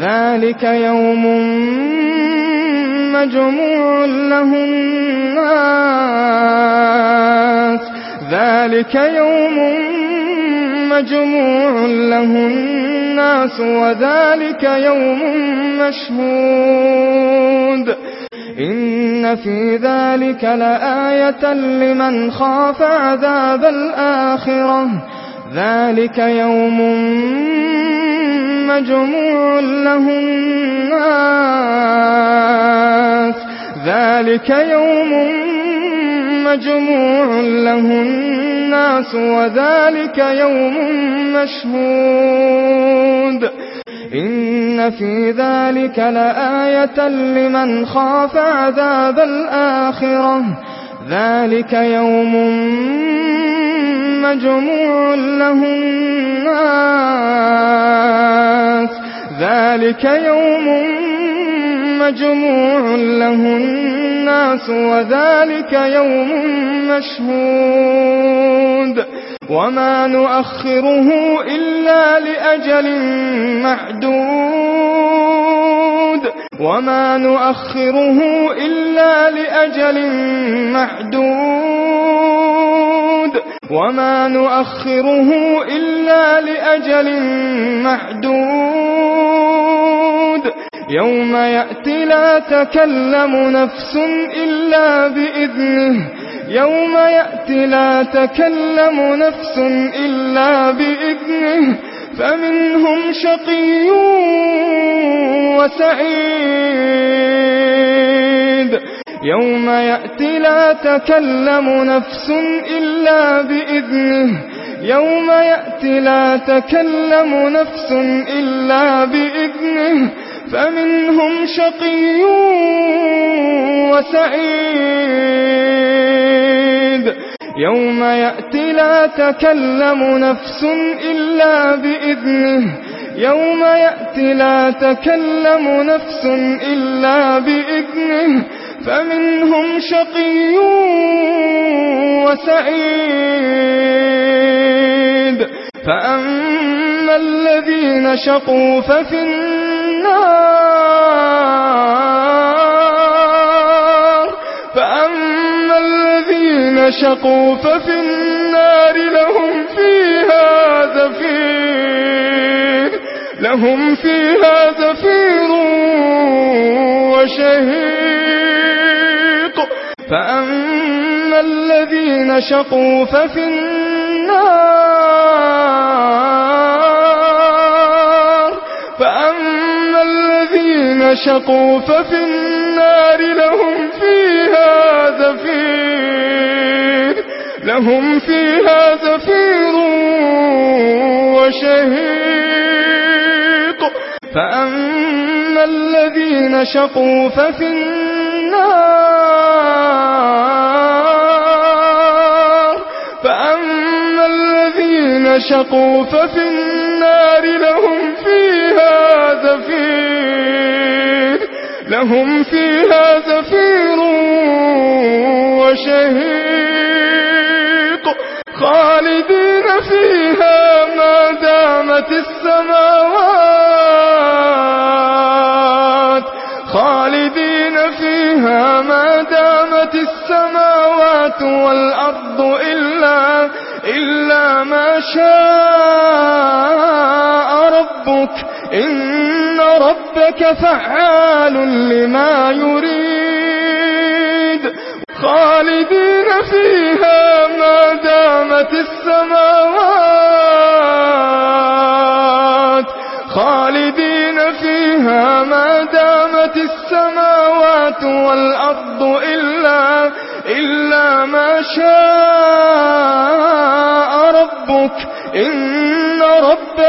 ذلك يوم مجموع له الناس. ذلك يوم مجموع له الناس وذلك يوم مشهود. إن في ذلك لآية لمن خاف عذاب الآخرة. ذلك يوم مجموع له الناس ذلك يوم مجموع له الناس وذلك يوم مشهود إن في ذلك لآية لمن خاف عذاب الآخرة ذلك يوم مجموع له الناس. ذلك يوم مجموع له الناس وذلك يوم مشهود. وما نؤخره إلا لأجل معدود وما نؤخره إلا لأجل معدود وما نؤخره إلا لأجل معدود يوم يأتي لا تكلم نفس إلا بإذنه يوم يأتي لا تكلم نفس إلا بإذنه فمنهم شقي وسعيد. يوم يأتي لا تكلم نفس إلا بإذنه يوم يأتي لا تكلم نفس إلا بإذنه فمنهم شقي وسعيد. يوم يأتي لا تكلم نفس إلا بإذنه. يوم يأتي لا تكلم نفس إلا بإذنه. فمنهم شقي وسعيد. فأما الذين شقوا ففي النار فأما الذين شقوا ففي النار لهم فيها زفير لهم فيها زفير وشهيق فأما الذين شقوا ففي النار النار. فأما الذين شقوا ففي النار لهم فيها زفير لهم فيها زفير وشهيق. فأما الذين شقوا ففي النار شقوا ففي النار لهم فيها زفير لهم فيها زفير وشهيق خالدين فيها. شاء ربك إن ربك فعال لما يريد. خالدين فيه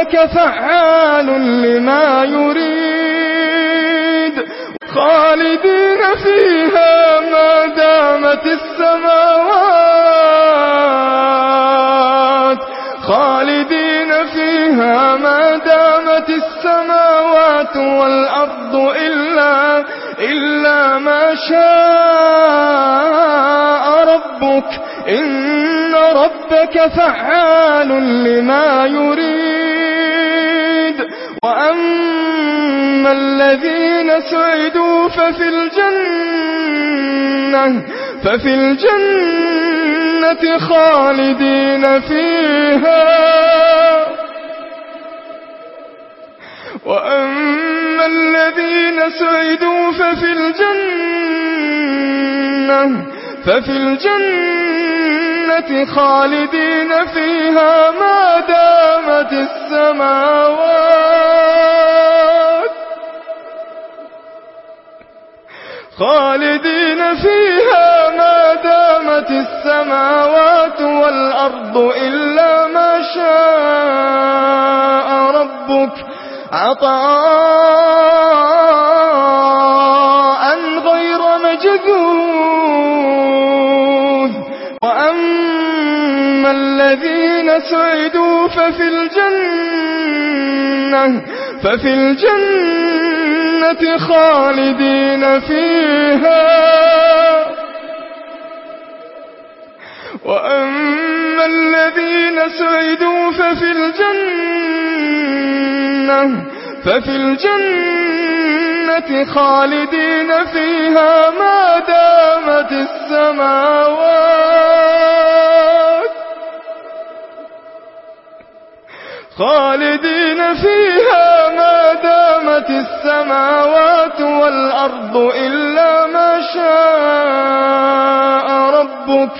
ربك فعال لما يريد. خالدين فيها ما دامت السماوات. خالدين فيها ما دامت السماوات والأرض إلا, إلا ما شاء ربك. إن ربك فعال لما يريد. وأما الذين سعدوا ففي الجنة ففي الجنة خالدين فيها وأما الذين سعدوا ففي الجنة ففي الجنة خالدين فيها ما دامت السماوات. خالدين فيها ما دامت السماوات والأرض إلا ما شاء ربك. عطاء ففي الجنة ففي الجنة خالدين فيها. وأما الذين سعدوا ففي الجنة ففي الجنة خالدين فيها. ما دامت السماوات. خالدين فيها ما دامت السماوات والأرض إلا ما شاء ربك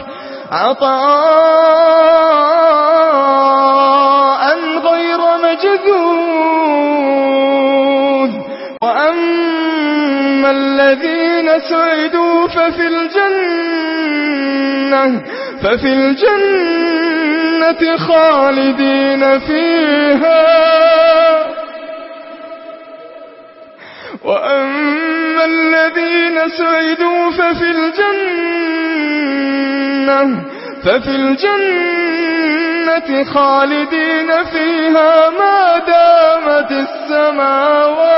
عطاء غير مجدود وأما الذين سعدوا ففي الجنة ففي الجنة خالدين فيها. وأما الذين سعدوا ففي الجنة ففي الجنة خالدين فيها ما دامت السماوات.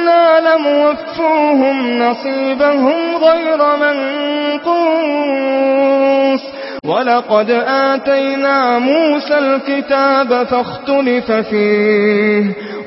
إنا لموفوهم نصيبهم غير منقوس ولقد آتينا موسى الكتاب فاختلف فيه.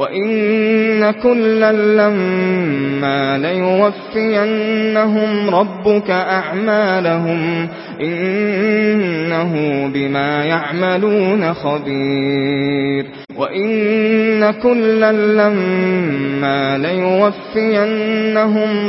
وَإِنَّ كُلًّا لَّمَّا لَيُوَفِّيَنَّهُمْ رَبُّكَ أَعْمَالَهُمْ إنه بما يعملون خبير وإن كلا لما ليوفينهم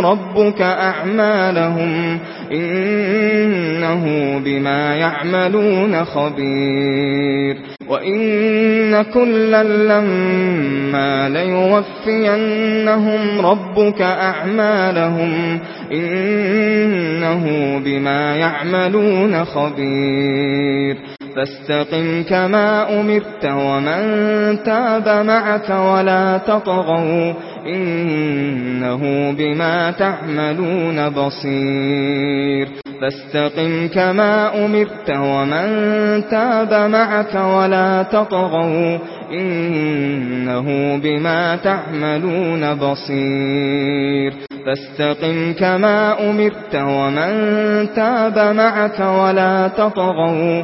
ربك أعمالهم إنه بما يعملون خبير وإن كلا لما ليوفينهم ربك أعمالهم إنه إنه بما يعملون خبير. فاستقم كما أمرت ومن تاب معك ولا تطغوا إنه بما تعملون بصير. فاستقم كما أمرت ومن تاب معك ولا تطغوا إنه بما تعملون بصير. فاستقم كما أمرت ومن تاب معك ولا تطغوا.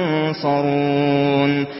ينصرون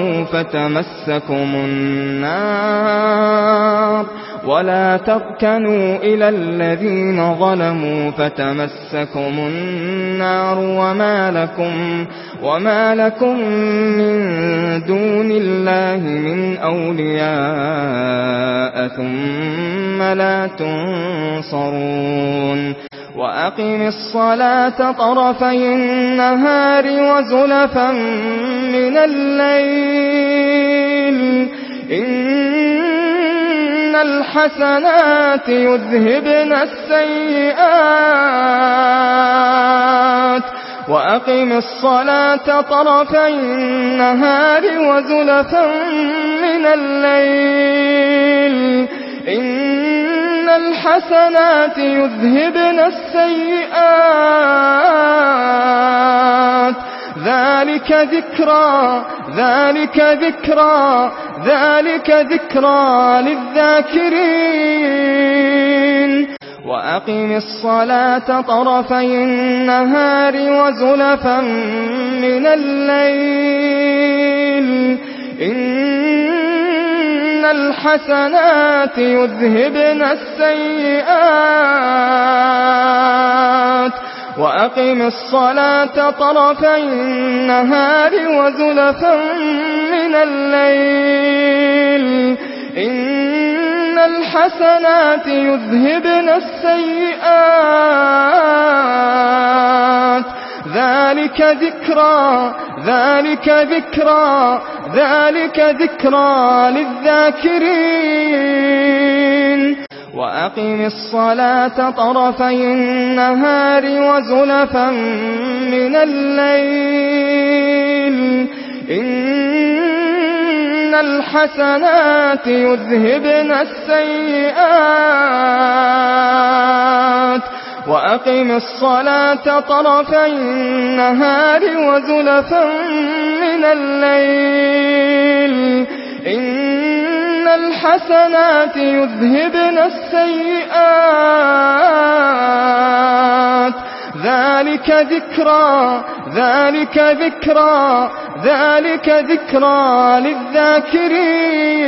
تَعْمَلُوا فَتَمَسَّكُمُ النَّارُ وَلَا تَرْكَنُوا إِلَى الَّذِينَ ظَلَمُوا فَتَمَسَّكُمُ النَّارُ وَمَا لَكُمْ وَمَا لَكُمْ مِنْ دُونِ اللَّهِ مِنْ أَوْلِيَاءَ ثُمَّ لَا تُنْصَرُونَ وَأَقِمِ الصَّلَاةَ طَرَفَيِ النَّهَارِ وَزُلَفًا مِنَ اللَّيْلِ. إِنَّ الْحَسَنَاتِ يُذْهِبْنَ السَّيِّئَاتِ. وَأَقِمِ الصَّلَاةَ طَرَفَيِ النَّهَارِ وَزُلَفًا مِنَ اللَّيْلِ. إن الحسنات يذهبن السيئات. ذلك ذكرى ذلك ذكرى ذلك ذكرى للذاكرين. وأقم الصلاة طرفي النهار وزلفا من الليل. إن إن الحسنات يذهبن السيئات وأقم الصلاة طَرَفَيِ النهار وزلفا من الليل إن الحسنات يذهبن السيئات ذلك ذكرى ذلك ذكرى ذلك ذكرى للذاكرين. وأقم الصلاة طرفي النهار وزلفا من الليل. إن الحسنات يذهبن السيئات. وأقم الصلاة طرفا النهار وزلفا من الليل إن الحسنات يذهبن السيئات ذلك ذكرى ذلك ذكرى ذلك ذكرى للذاكرين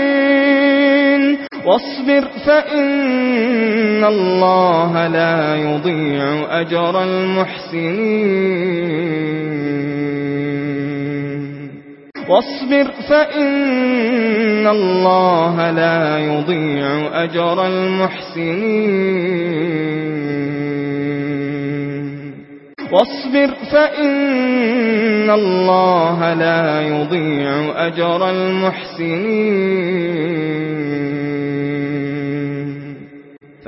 واصبر فإن الله لا يضيع أجر المحسنين. واصبر فإن الله لا يضيع أجر المحسنين. واصبر فإن الله لا يضيع أجر المحسنين.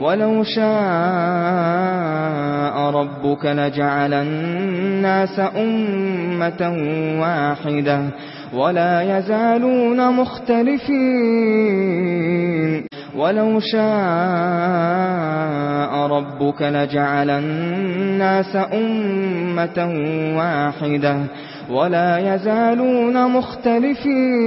ولو شاء ربك لجعل الناس أمة واحدة ولا يزالون مختلفين. ولو شاء ربك لجعل الناس أمة واحدة ولا يزالون مختلفين.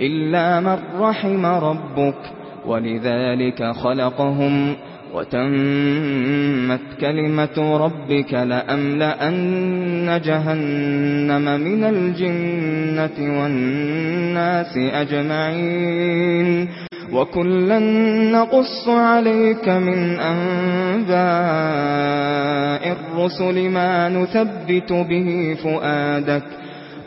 إلا من رحم ربك ولذلك خلقهم وتمت كلمة ربك لأملأن جهنم من الجنة والناس أجمعين وَكُلًّا نَقُصُّ عَلَيْكَ مِنْ أَنْبَاءِ الرُّسُلِ مَا نُثَبِّتُ بِهِ فُؤَادَكَ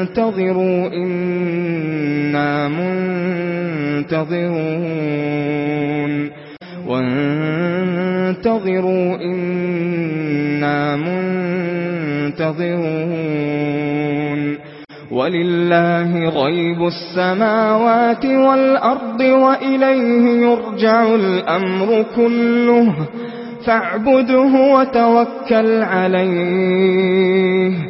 فانتظروا إنا منتظرون. وانتظروا إنا منتظرون. ولله غيب السماوات والأرض وإليه يرجع الأمر كله. فاعبده وتوكل عليه.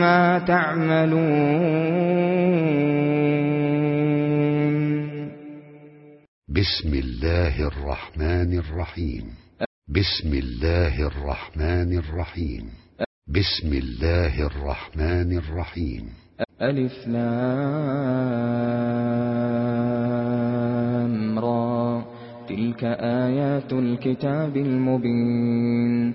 مَا تَعْمَلُونَ. بسم الله الرحمن الرحيم. بسم الله الرحمن الرحيم. بسم الله الرحمن الرحيم. ألف لام را. تلك آيات الكتاب المبين.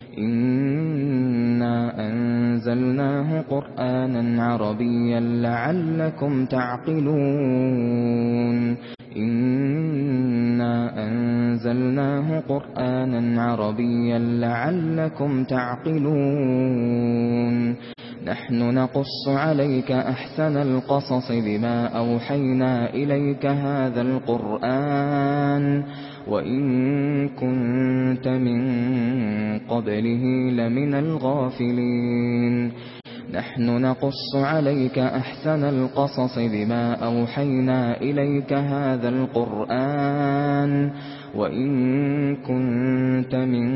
إنا أنزلناه قرآنا عربيا لعلكم تعقلون إنا أنزلناه قرآنا عربيا لعلكم تعقلون نحن نقص عليك أحسن القصص بما أوحينا إليك هذا القرآن وَإِن كُنْتَ مِن قَبْلِهِ لَمِنَ الْغَافِلِينَ نحن نقص عليك أحسن القصص بما أوحينا إليك هذا القرآن وَإِن كُنْتَ مِن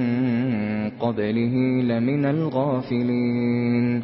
قَبْلِهِ لَمِنَ الْغَافِلِينَ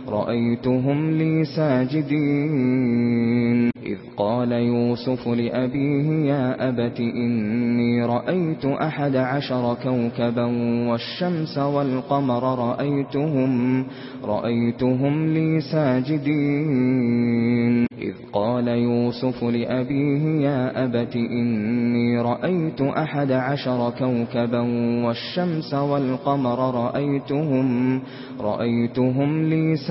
رأيتهم لي ساجدين. إذ قال يوسف لأبيه يا أبت إني رأيت أحد عشر كوكبا والشمس والقمر رأيتهم, رأيتهم لي ساجدين. إذ قال يوسف لأبيه يا أبت إني رأيت أحد عشر كوكبا والشمس والقمر رأيتهم, رأيتهم لي ساجدين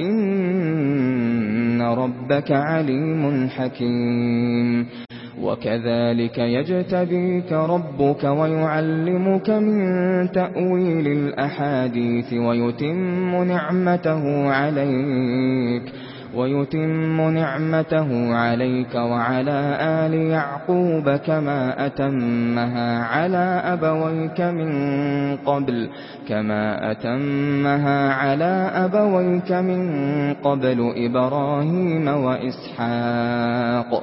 إن ربك عليم حكيم. وكذلك يجتبيك ربك ويعلمك من تأويل الأحاديث ويتم نعمته عليك. ويتم نعمته عليك وعلى آل يعقوب كما أتمها على أبويك من قبل كما أتمها على أبويك من قبل إبراهيم وإسحاق.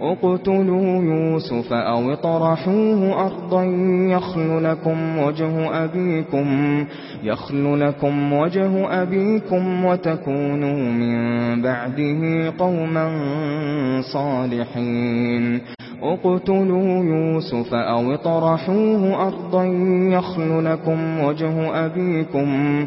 اقتلوا يوسف أو طرحوه أرضا يخل لكم وجه أبيكم يخل لكم وجه أبيكم وتكونوا من بعده قوما صالحين. اقتلوا يوسف أو طرحوه أرضا يخل لكم وجه أبيكم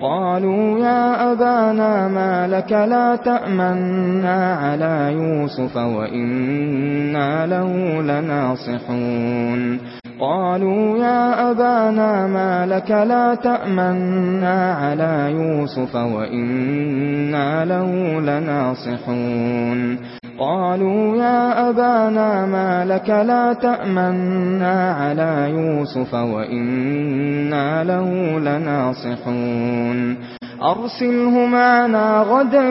قالوا يا أبانا ما لك لا تأمنا على يوسف وإنا له لناصحون. قالوا يا أبانا ما لك لا تأمنا على يوسف وإنا له لناصحون. قالوا يا أبانا ما لك لا تأمنا على يوسف وإنا له لناصحون. أرسله معنا غدا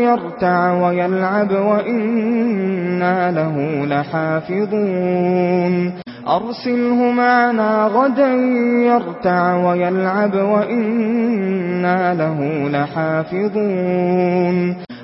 يرتع ويلعب وإنا له لحافظون. أرسله معنا غدا يرتع ويلعب وإنا له لحافظون.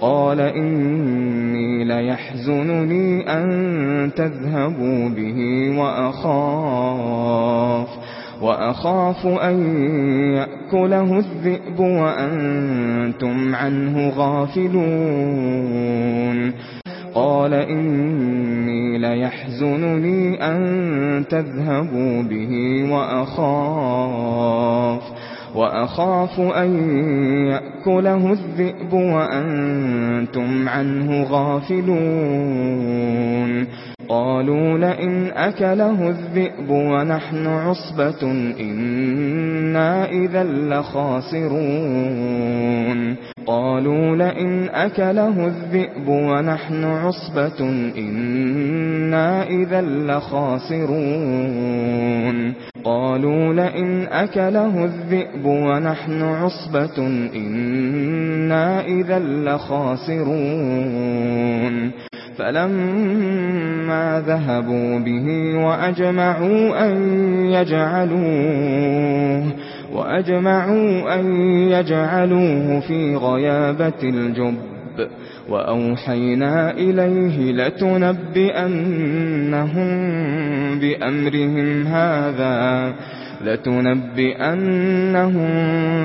قال إني ليحزنني أن تذهبوا به وأخاف وأخاف أن يأكله الذئب وأنتم عنه غافلون. قال إني ليحزنني أن تذهبوا به وأخاف وأخاف أن يأكله الذئب وأنتم عنه غافلون قالوا لئن أكله الذئب ونحن عصبة إنا إذا لخاسرون. قالوا لئن أكله الذئب ونحن عصبة إنا إذا لخاسرون. قالوا لئن أكله الذئب ونحن عصبة إنا إذا لخاسرون. فلما ذهبوا به وأجمعوا أن يجعلوه وأجمعوا أن يجعلوه في غيابة الجب وأوحينا إليه لتنبئنهم بأمرهم هذا لتنبئنهم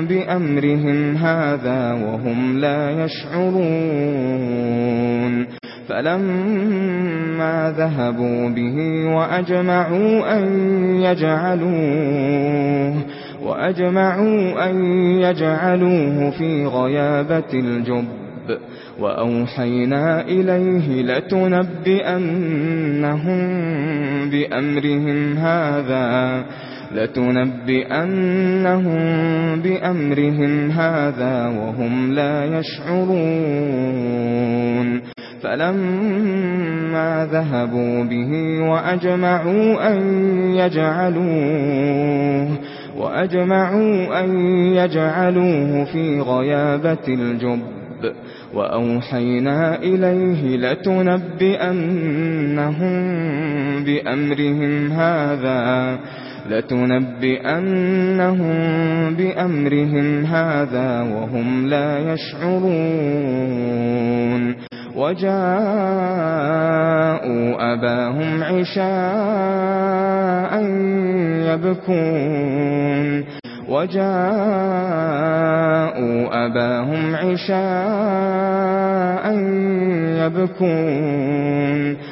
بأمرهم هذا وهم لا يشعرون فلما ذهبوا به وأجمعوا أن يجعلوه وأجمعوا أن يجعلوه في غيابة الجب وأوحينا إليه لتنبئنهم بأمرهم هذا لتنبئنهم بأمرهم هذا وهم لا يشعرون فلما ذهبوا به وأجمعوا أن يجعلوه وأجمعوا أن يجعلوه في غيابة الجب وأوحينا إليه لتنبئنهم بأمرهم هذا لَتُنَبِّئَنَّهُم بِأَمْرِهِمْ هَذَا وَهُمْ لَا يَشْعُرُونَ وَجَاءُوا أَبَاهُمْ عِشَاءً يَبْكُونَ وَجَاءُوا أَبَاهُمْ عِشَاءً يَبْكُونَ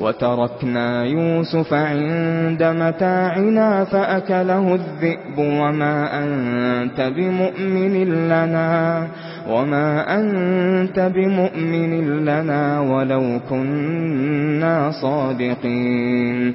وتركنا يوسف عند متاعنا فأكله الذئب وما أنت بمؤمن لنا وما أنت بمؤمن لنا ولو كنا صادقين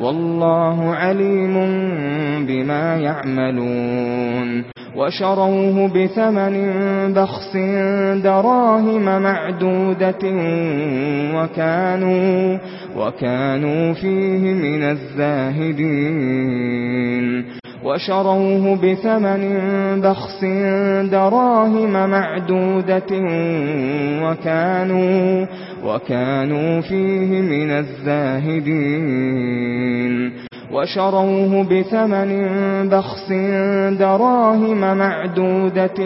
والله عليم بما يعملون. وشروه بثمن بخس دراهم معدودة وكانوا وكانوا فيه من الزاهدين. وشروه بثمن بخس دراهم معدودة وكانوا وكانوا فيه من الزاهدين. وشروه بثمن بخس دراهم معدودة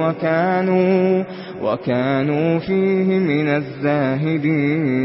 وكانوا وكانوا فيه من الزاهدين.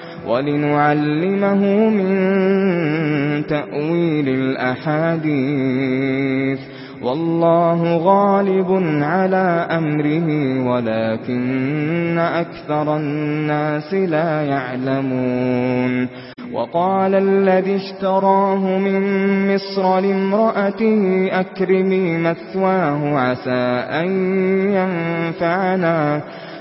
وَلِنُعَلِّمَهُ مِن تَأْوِيلِ الْأَحَادِيثِ. وَاللَّهُ غَالِبٌ عَلَى أَمْرِهِ وَلَكِنَّ أَكْثَرَ النَّاسِ لَا يَعْلَمُونَ. وَقَالَ الَّذِي اشْتَرَاهُ مِن مِّصْرَ لِامْرَأَتِهِ أَكْرِمِي مَثْوَاهُ عَسَى أَن يَنفَعَنَا.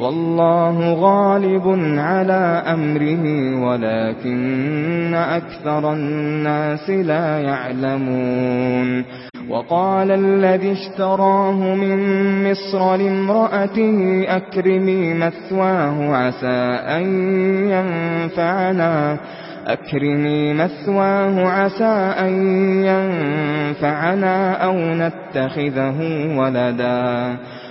والله غالب على أمره ولكن أكثر الناس لا يعلمون. وقال الذي اشتراه من مصر لامرأته أكرمي مثواه عسى أن ينفعنا. أكرمي مثواه عسى أن ينفعنا أو نتخذه ولداً.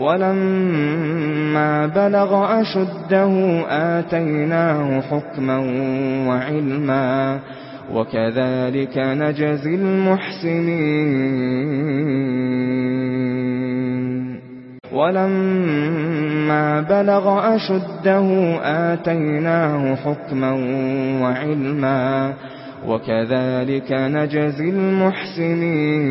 ولما بلغ أشده آتيناه حكما وعلما وكذلك نجزي المحسنين. ولما بلغ أشده آتيناه حكما وعلما وكذلك نجزي المحسنين.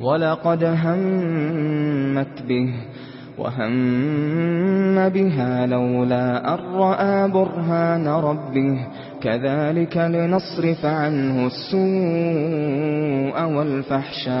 وَلَقَدْ هَمَّتْ بِهِ وَهَمَّ بِهَا لَوْلَا أَن رَّأَىٰ بُرْهَانَ رَبِّهِ كَذَلِكَ لِنَصْرِفَ عَنْهُ السُّوءَ وَالْفَحْشَاءَ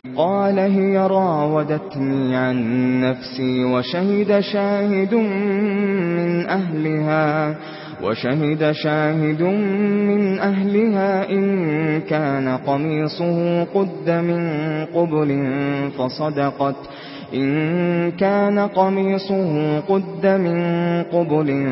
قال هي راودتني عن نفسي وشهد شاهد من أهلها وشهد شاهد من أهلها إن كان قميصه قد من قبل فصدقت إن كان قميصه قد من قبل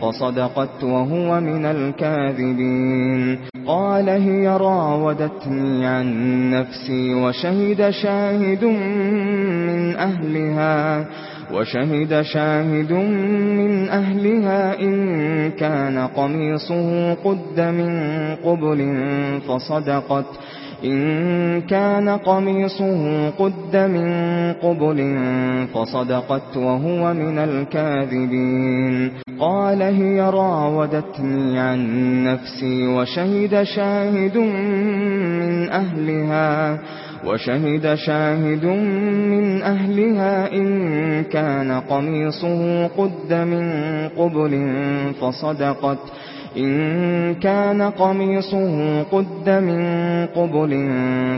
فصدقت وهو من الكاذبين قال هي راودتني عن نفسي وشهد شاهد من أهلها وشهد شاهد من أهلها إن كان قميصه قد من قبل فصدقت إن كان قميصه قد من قبل فصدقت وهو من الكاذبين. قال هي راودتني عن نفسي وشهد شاهد من أهلها وشهد شاهد من أهلها إن كان قميصه قد من قبل فصدقت إن كان قميصه قد من قبل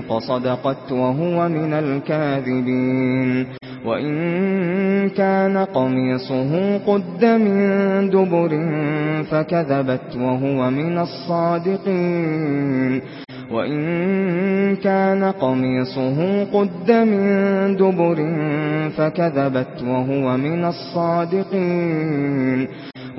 فصدقت وهو من الكاذبين. وإن كان قميصه قد من دبر فكذبت وهو من الصادقين. وَإِن كَانَ قَمِيصُهُ قُدَّ مِن دُبُرٍ فَكَذَبَتْ وَهُوَ مِنَ الصَّادِقِينَ.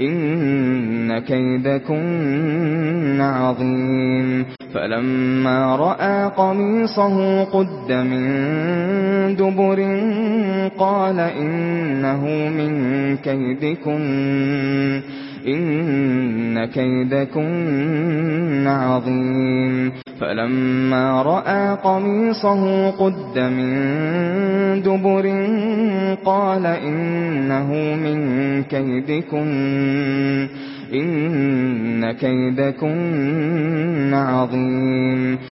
إن كيدكن عظيم. فلما رأى قميصه قد من دبر قال إنه من كيدكن. إن كيدكن عظيم. فلما رأى قميصه قد من دبر قال إنه من كيدكن. إن كيدكن عظيم.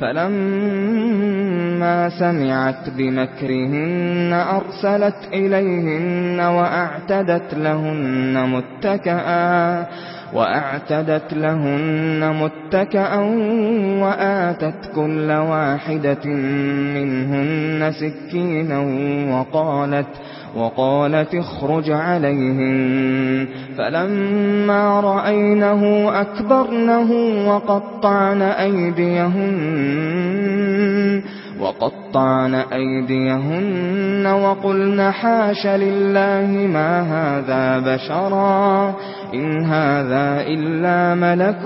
فلما سمعت بمكرهن أرسلت إليهن وأعتدت لهن مُتَّكَأً وأعتدت لهن مُتَّكَأً وآتت كل واحدة منهن سكينا وقالت وقالت اخرج عليهم فلما رأينه أكبرنه وقطعن أيديهن وقطعن أيديهن وقلن حاش لله ما هذا بشرا إن هذا إلا ملك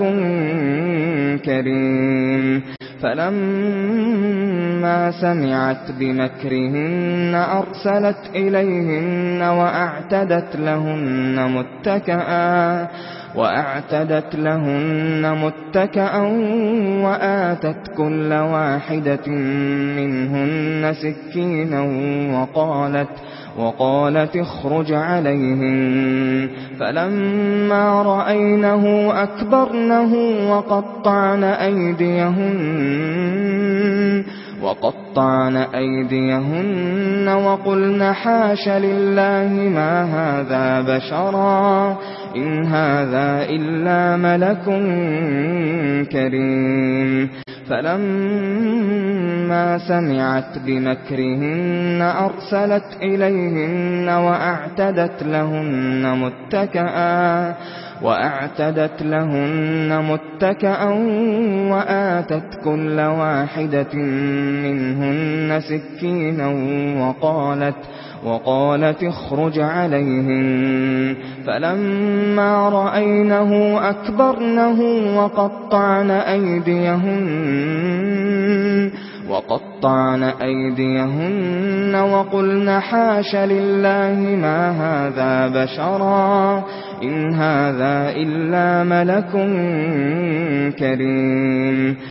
كريم فلما سمعت بمكرهن أرسلت إليهن وأعتدت لهن مُتَّكَأً وأعتدت لهن مُتَّكَأً وآتت كل واحدة منهن سكينا وقالت وقالت اخرج عليهم فلما رأينه أكبرنه وقطعن أيديهن وقطعن أيديهن وقلن حاش لله ما هذا بشرا إن هذا إلا ملك كريم فلما سمعت بمكرهن أرسلت إليهن وأعتدت لهن مُتَّكَأً وأعتدت لهن مُتَّكَأً وآتت كل واحدة منهن سكينا وقالت وقالت اخرج عليهم فلما رأينه أكبرنه وقطعن أيديهن وقطعن أيديهن وقلن حاش لله ما هذا بشرا إن هذا إلا ملك كريم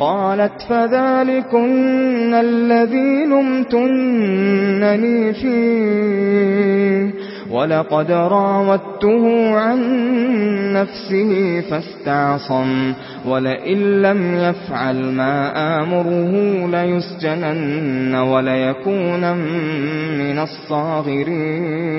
قالت فذلكن الذي نمتنني فيه ولقد راودته عن نفسه فاستعصم ولئن لم يفعل ما آمره ليسجنن وليكون من الصاغرين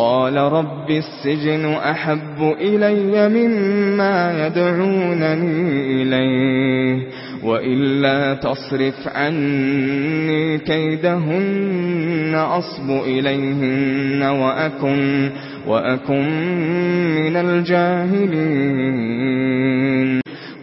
قال رب السجن أحب إلي مما يدعونني إليه وإلا تصرف عني كيدهن أصب إليهن وأكن, وأكن من الجاهلين.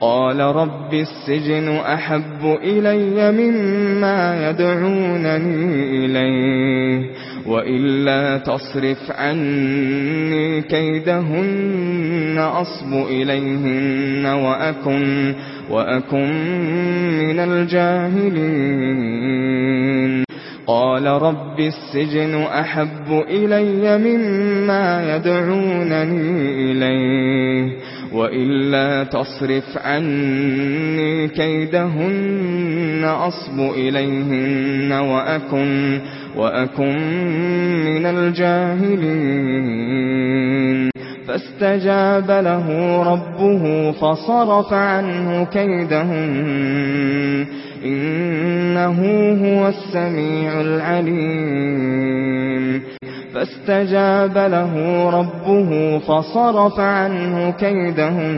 قال رب السجن أحب إلي مما يدعونني إليه وإلا تصرف عني كيدهن أصب إليهن وأكن, وأكن من الجاهلين. قال رب السجن أحب إلي مما يدعونني إليه. وإلا تصرف عني كيدهن أصب إليهن وأكن وأكن من الجاهلين فاستجاب له ربه فصرف عنه كيدهم إنه هو السميع العليم فاستجاب له ربه فصرف عنه كيدهم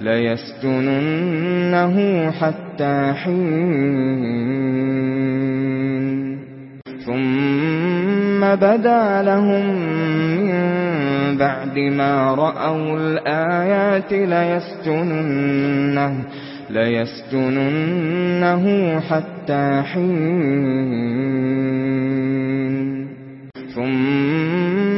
ليسجننه حتى حين. ثم بدا لهم من بعد ما رأوا الآيات ليسجننه ليسجننه حتى حين. ثم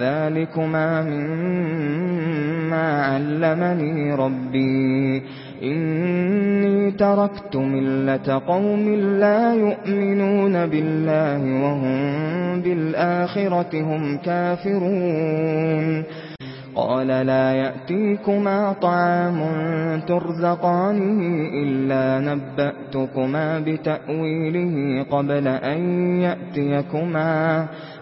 ذلكما مما علمني ربي إني تركت ملة قوم لا يؤمنون بالله وهم بالآخرة هم كافرون قال لا يأتيكما طعام ترزقانه إلا نبأتكما بتأويله قبل أن يأتيكما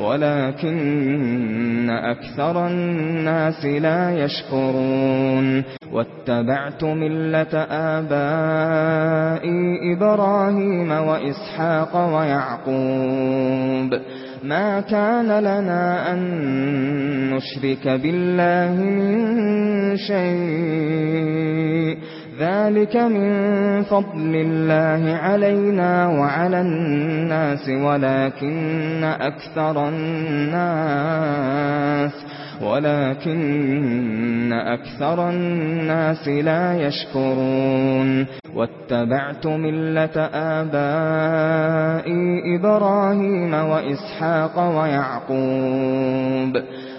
ولكن أكثر الناس لا يشكرون واتبعت ملة آبائي إبراهيم وإسحاق ويعقوب. ما كان لنا أن نشرك بالله من شيء. ذلك من فضل الله علينا وعلى الناس ولكن أكثر الناس ولكن أكثر الناس لا يشكرون واتبعت ملة آبائي إبراهيم وإسحاق ويعقوب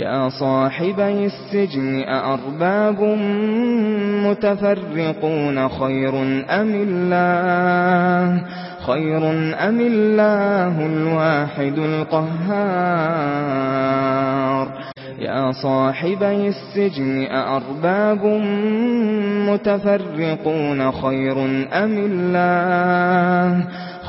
يا صاحبي السجن أأرباب متفرقون خير أم الله؟ خير أم الله الواحد القهار. يا صاحبي السجن أأرباب متفرقون خير أم الله؟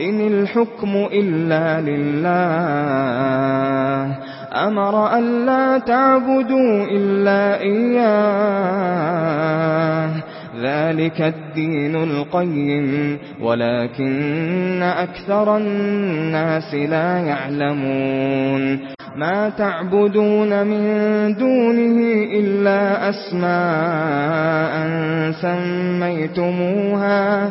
إن الحكم إلا لله أمر أن لا تعبدوا إلا إياه ذلك الدين القيم ولكن أكثر الناس لا يعلمون ما تعبدون من دونه إلا أسماء سميتموها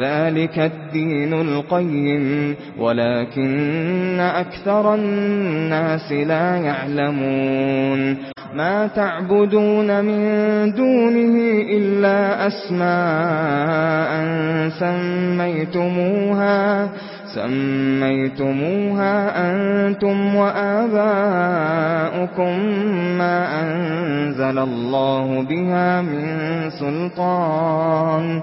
ذلك الدين القيم ولكن أكثر الناس لا يعلمون. ما تعبدون من دونه إلا أسماء سميتموها سميتموها أنتم وآباؤكم ما أنزل الله بها من سلطان.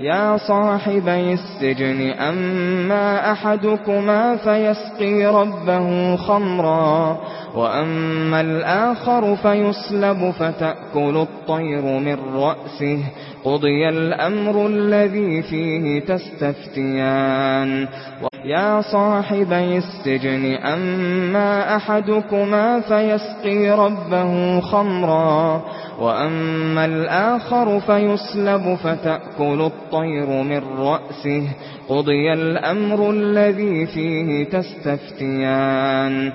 يا صاحبي السجن أما أحدكما فيسقي ربه خمرا وأما الآخر فيسلب فتأكل الطير من رأسه قضي الأمر الذي فيه تستفتيان يا صاحبي السجن أما أحدكما فيسقي ربه خمرا وَأَمَّا الْآخَرُ فَيُسْلَبُ فَتَأْكُلُ الطَّيْرُ مِنْ رَأْسِهِ قُضِيَ الْأَمْرُ الَّذِي فِيهِ تَسْتَفْتِيَانِ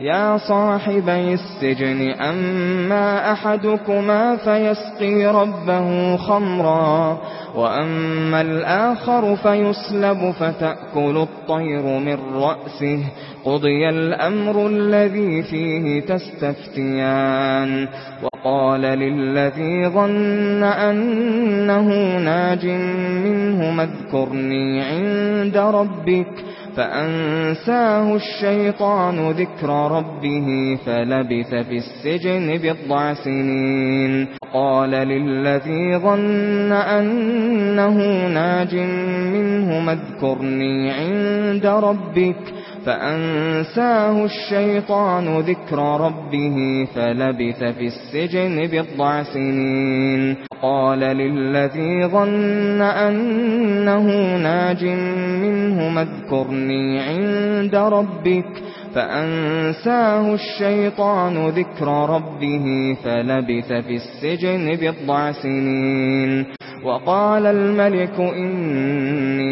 يا صَاحِبَيِ السِّجْنِ أَمَّا أَحَدُكُمَا فَيَسْقِي رَبَّهُ خَمْرًا وأما الآخر فيسلب فتأكل الطير من رأسه قضي الأمر الذي فيه تستفتيان وقال للذي ظن أنه ناج منه مذكرني عند ربك فأنساه الشيطان ذكر ربه فلبث في السجن بضع سنين قال للذي ظن أنه ناج منه اذكرني عند ربك فأنساه الشيطان ذكر ربه فلبث في السجن بضع سنين قال للذي ظن أنه ناج منه مذكرني عند ربك فأنساه الشيطان ذكر ربه فلبث في السجن بضع سنين وقال الملك إني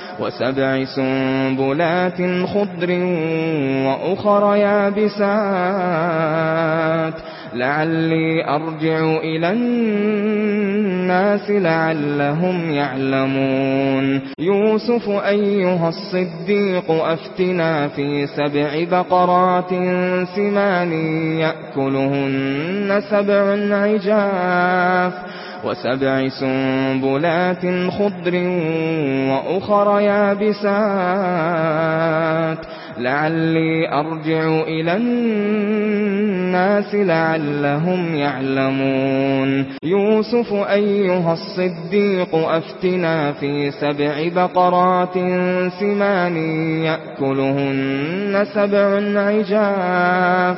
وسبع سنبلات خضر وأخر يابسات. لعلي أرجع إلى الناس لعلهم يعلمون. يوسف أيها الصديق أفتنا في سبع بقرات سمان يأكلهن سبع عجاف. وسبع سنبلات خضر وأخر يابسات. لعلي أرجع إلى الناس لعلهم يعلمون. يوسف أيها الصديق أفتنا في سبع بقرات سمان يأكلهن سبع عجاف.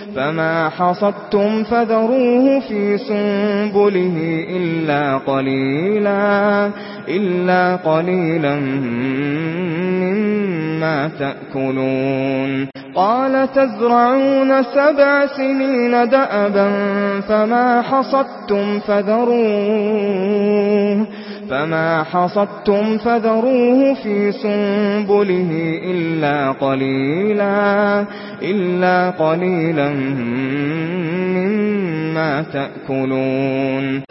فما حصدتم فذروه في سنبله إلا قليلا إلا قليلا مَا تَأْكُلُونَ. قَالَ تَزْرَعُونَ سَبْعَ سِنِينَ دَأَبًا فَمَا حَصَدتُّمْ فَذَرُوهُ. فَمَا حَصَدتُّمْ فَذَرُوهُ فِي سُنبُلِهِ إِلَّا قَلِيلًا إِلَّا قَلِيلًا مِمَّا تَأْكُلُونَ.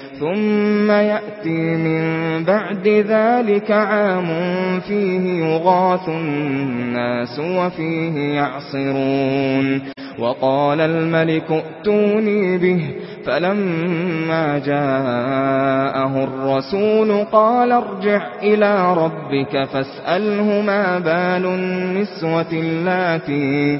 ثُمَّ يَأْتِي مِن بَعْدِ ذَلِكَ عَامٌ فِيهِ يُغَاثُ النَّاسُ وَفِيهِ يَعْصِرُونَ. وَقَالَ الْمَلِكُ ائْتُونِي بِهِ. فَلَمَّا جَاءَهُ الرَّسُولُ قَالَ ارْجِعْ إِلَى رَبِّكَ فَاسْأَلْهُ مَا بَالُ النِّسْوَةِ اللَّاتِي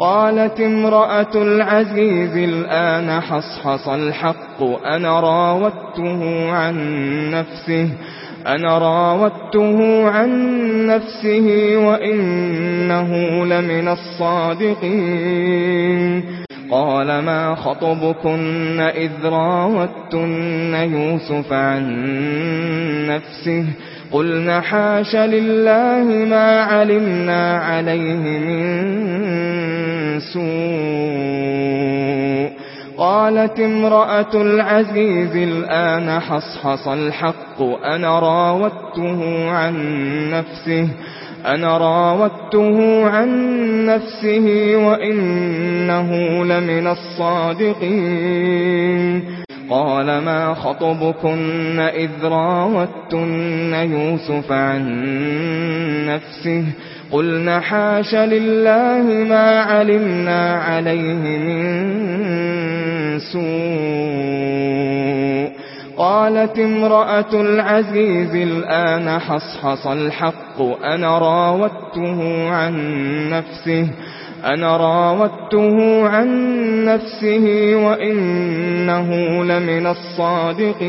قالت امرأة العزيز الآن حصحص الحق. أنا راوته عن نفسه أنا راودته عن نفسه وإنه لمن الصادقين. قال ما خطبكن إذ راودتن يوسف عن نفسه؟ قلنا حاش لله ما علمنا عليه من سوء. قالت امرأة العزيز الآن حصحص الحق. أنا راوته عن نفسه. أنا راودته عن نفسه وإنه لمن الصادقين. قال ما خطبكن إذ راودتن يوسف عن نفسه؟ قلنا حاش لله ما علمنا عليه من سوء. قالت امرأة العزيز الآن حصحص الحق. أنا راوته عن نفسه. أنا راوته عن نفسه وإنه لمن الصادقين.